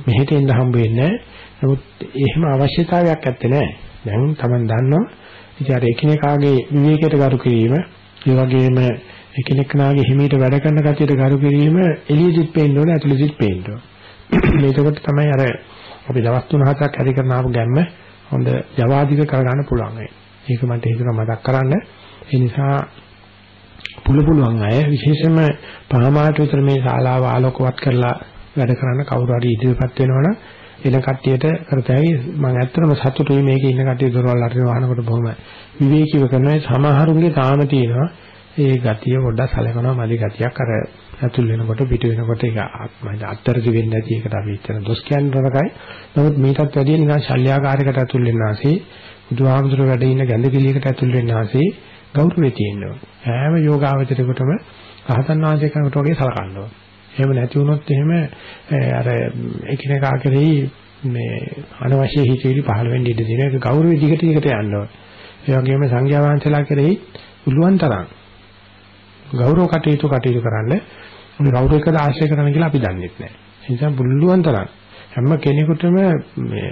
මෙහෙට එන්න හම්බ වෙන්නේ නමුත් එහෙම අවශ්‍යතාවයක් ඇත්තේ නැහැ. දැන් Taman දන්නවා ඉතින් අර එකිනෙකාගේ විවේකයට ගරු කිරීම, ඒ වගේම එකිනෙකනාගේ හිමීට වැඩ කරන කතියට ගරු කිරීම එළියදිත් පේන්න ඕනේ, ඇතුළෙදිත් පේන්න ඕනේ. මේකකොට තමයි අර අපි දවස් 3-4ක් හරි කරන ආපු ගැම්ම හොඳ ජවාදික කරගන්න පුළුවන් වෙන්නේ. ඒක මට හිතෙනවා මතක් කරන්න. ඒ නිසා පුළු පුළුවන් අය විශේෂයෙන්ම පහමාට විතර මේ ශාලාව ආලෝකවත් කරලා වැඩ කරන්න කවුරු හරි ඉදිරියපත් වෙනවනම් එන කට්ටියට කරතයි මම ඇත්තටම සතුටුයි මේකේ ඉන්න කට්ටිය දොරවල් අරින වහනකොට බොහොම විවේකීව කරනවා සමහරුන්ගේ තාම තියෙනවා ඒ ගතිය පොඩ්ඩක් සැලකනවා මදි ගතියක් අර ඇතුල් වෙනකොට පිට වෙනකොට ඒක අත්තරදි වෙන්නේ නැති එකට අපි ඉතන දොස් කියන්න රකයි නමුත් මේකත් වැඩි නිකන් ශල්‍යාකාරයකට ඇතුල් වෙන්න ආසේ බුදුහාමුදුර වැඩ ඉන්න ගැඳ කිලියකට ඇතුල් වෙන්න ආසේ ගෞරවය තියෙනවා. හැම යෝගාවචරයකටම රහතන් වහන්සේ කෙනෙකුට වගේ සලකන්න ඕනේ එහෙම නැති වුණොත් එහෙම අර එකිනෙකා කෙරෙහි මේ අනවශ්‍ය හිතවිලි පහළ වෙන්න ඉඩ දෙන එක ගෞරවෙ දිගට දිගට යන්න ඕනේ. ඒ වගේම සංඝයා වහන්සේලා කෙරෙහි පුළුවන් තරම් ගෞරව කටයුතු කටයුතු කරන්න මේ ගෞරවයකට ආශ්‍රය කරන්න කියලා අපි දන්නේ නැහැ. ඒ නිසා පුළුවන් තරම් හැම කෙනෙකුටම මේ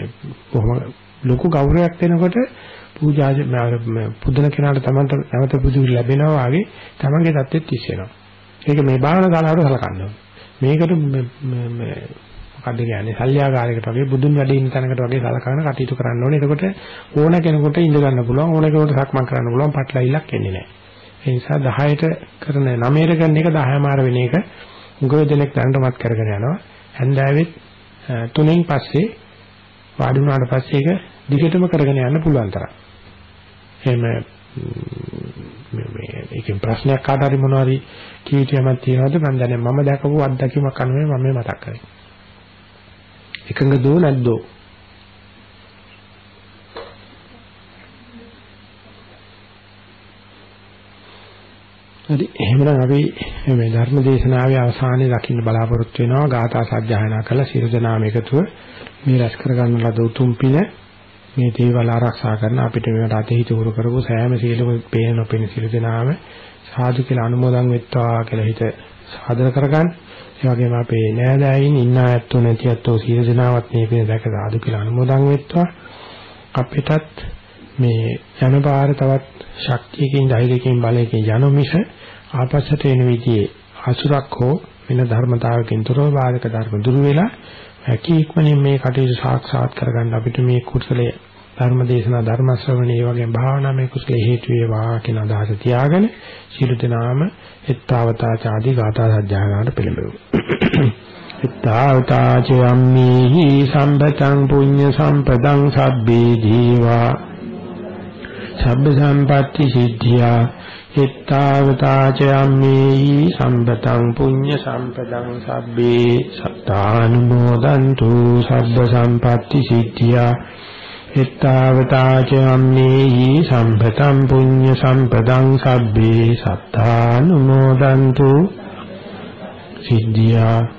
කොහොම ලොකු ගෞරවයක් දෙනකොට පූජා පුදුන කෙනාට තමන්ට නැවත පුදු ලැබෙනවා වගේ තමන්ගේ தත්ත්වෙත් ඉස්සෙනවා. ඒක මේ භාවනා ශාලාවට සලකන්න ඕනේ. මේකට මොකද්ද කියන්නේ සල්්‍යාකාරයකට වගේ බුදුන් වැඩ ඉන්න තැනකට වගේ සලකන කටයුතු කරන්න ඕනේ. එතකොට ඕන කෙනෙකුට ඉඳ ගන්න පුළුවන් ඕන කෙනෙකුට සක්මන් කරන්න පුළුවන් පටලයිලක් එන්නේ නැහැ. ඒ නිසා 10ට කරන 9ට කරන එක 10 මාර වෙන එක මුගව දෙනෙක් දැනටමත් කරගෙන යනවා. හැන්දෑවෙත් තුනෙන් පස්සේ වාඩි වුණාට පස්සේ ඒක දිගටම කරගෙන යන්න පුළුවන් තරම්. එහෙම මේ ඒකෙන් ප්‍රශ්නයක් කාට හරි මොනවා හරි කීටියමක් තියනවද මම දන්නේ මම දැකපු අත්දැකීමක් අනුව මම මේ මතක් කරේ එකඟ දෝ නැද්දෝ හරි එහෙමනම් අපි මේ ධර්ම දේශනාවේ අවසානයේ දකින්න බලාපොරොත්තු වෙනවා ගාථා සජ්ජායනා කළ සියලු දෙනාම එකතුව මේ රැස් කරගන්න ලද උතුම් පින මේ දේවල් ආරක්ෂා කරන අපිට මේවට අතහිත උරු කරපු සෑම සීලම පේන නොපෙන සියලු දෙනාම සාදු කියලා අනුමෝදන් වෙත්වා කියලා හිත සාදර කරගන්න. ඒ වගේම අපේ නෑදෑයින් ඉන්න ඇත්තෝ නැති ඇත්තෝ සියලු දෙනාවත් මේ පින දැක සාදු කියලා අනුමෝදන් වෙත්වා. අපිටත් මේ යන පාර තවත් ශක්තියකින් ධෛර්යකින් බලයකින් යන මිස ආපස්සට එන විදිහේ අසුරක් හෝ වෙන ධර්මතාවකින් තොරව බාධක ධර්ම දුරු වෙලා හැකි ඉක්මනින් මේ කටයුතු සාක්ෂාත් කරගන්න අපිට මේ කුසලයේ ධර්ම දේශනා ධර්ම ශ්‍රවණේ වගේ භාවනාමය කුසල හේතු වේවා කියන අදහස තියාගෙන සියලු දෙනාම එත්තාවතා ചാදී ගාථා සජ්ජායනාට පෙළඹෙමු. එත්තාවතා චම්මේහි සම්පතං පුඤ්ඤ සම්පදං සබ්බේ දීවා සබ්බ සම්පatti සිද්ධියා එත්තාවතා චම්මේහි සම්පතං පුඤ්ඤ සම්පදං සබ්බේ සත්තානුමෝදන්තු සබ්බ සම්පatti සිද්ධියා එත්තාවතා ච අම්මේහි සම්පතං පුඤ්ඤ සම්පදං සබ්බේ සත්තානුමෝදන්තු සිද්ධියා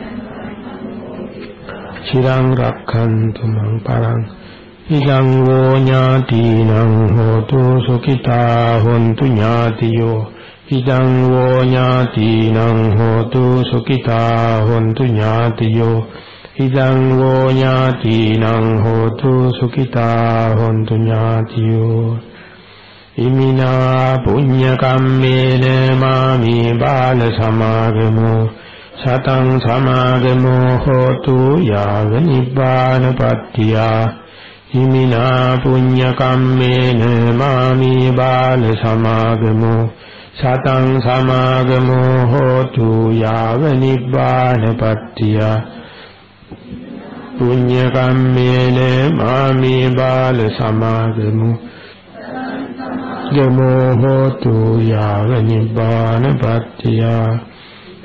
চিරං රක්ඛන්තු මං පරං ඉදං වෝ ඥාතිනං හෝතු සුඛිතා හොන්තු ඥාතියෝ ඉදං වෝ ඥාතිනං හෝතු සුඛිතා හොන්තු ඥාතියෝ ඉදං වෝ ඥාතිනං හෝතු සුඛිතා හොන්තු ඥාතියෝ ඉමිනා පුඤ්ඤ කම්මේන මාමි බාල සමාගමෝ සතං සමාගමෝ හෝතු යාව නිබ්බානපත්තියා ඉමිනා පුඤ්ඤ කම්මේන මාමි බාල සමාගමෝ සතං සමාගමෝ හෝතු යාව නිබ්බානපත්තියා පුඤ්ඤ කම්මේන මාමේ බාල සමාගමු යමෝ හෝතු යාව නිබ්බාන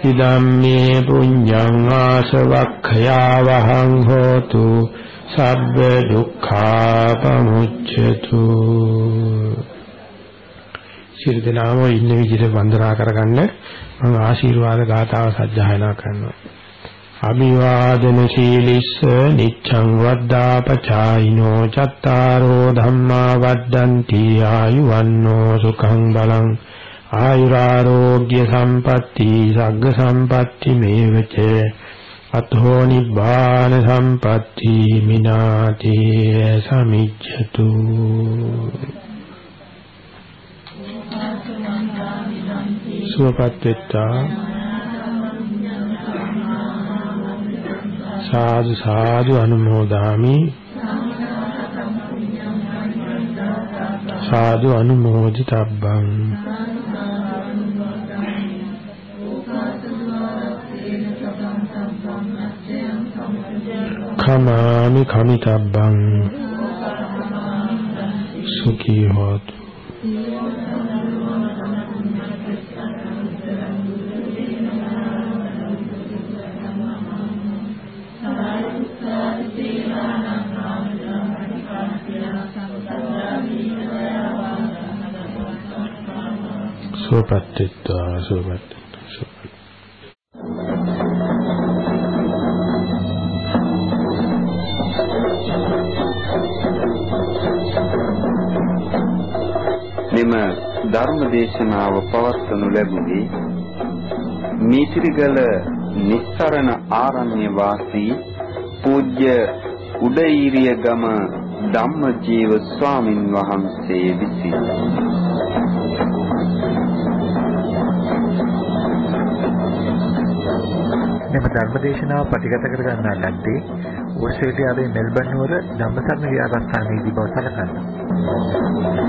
පත්‍තිය ඉදම්මේ පුඤ්ඤං ආසවක්ඛයා වහං හෝතු සබ්බ දුක්ඛාපමුච්ඡතු සියලු දෙනාම ඉන්න විදිහට වන්දනා කරගන්න මම ආශිර්වාද ගාථාව සජ්ජායනා කරනවා. අභිවාදන සීලිස්ස නිච්ඡං වද්දාපචායිනෝ චත්තාරෝ ධම්මා වද්දන්ති ආයුවන්නෝ සුඛං බලං ආයුරාෝග්‍ය සම්පatti සග්ග සම්පatti මේවච. අතෝ නිබ්බාන සම්පatti මිනාති සමිච්ඡතු. සුවපත් වෙත්තා සාදු සාදු අනුමෝදාමි. සාදු අනුමෝදිතබ්බං. කමාමි කමිතබ්බං සුඛී හොතු සුවපත් වෙත්වා සුවපත් සුවපත් ධර්ම දේශනාව පවත්වනු ලැබුණේ මීතිරිගල නිස්සරණ ආරණ්‍ය වාසී පූජ්‍ය උඩීරිය ගම ධම්මජීව ස්වාමින් වහන්සේ විසිනි. මෙම ධර්මදේශනාව පටිගත කර ගන්නා ලද්දේ ඕස්ට්‍රේලියාවේ මෙල්බන් නුවර ධම්මසරණ විහාරස්ථානයේදී බව සලකනවා.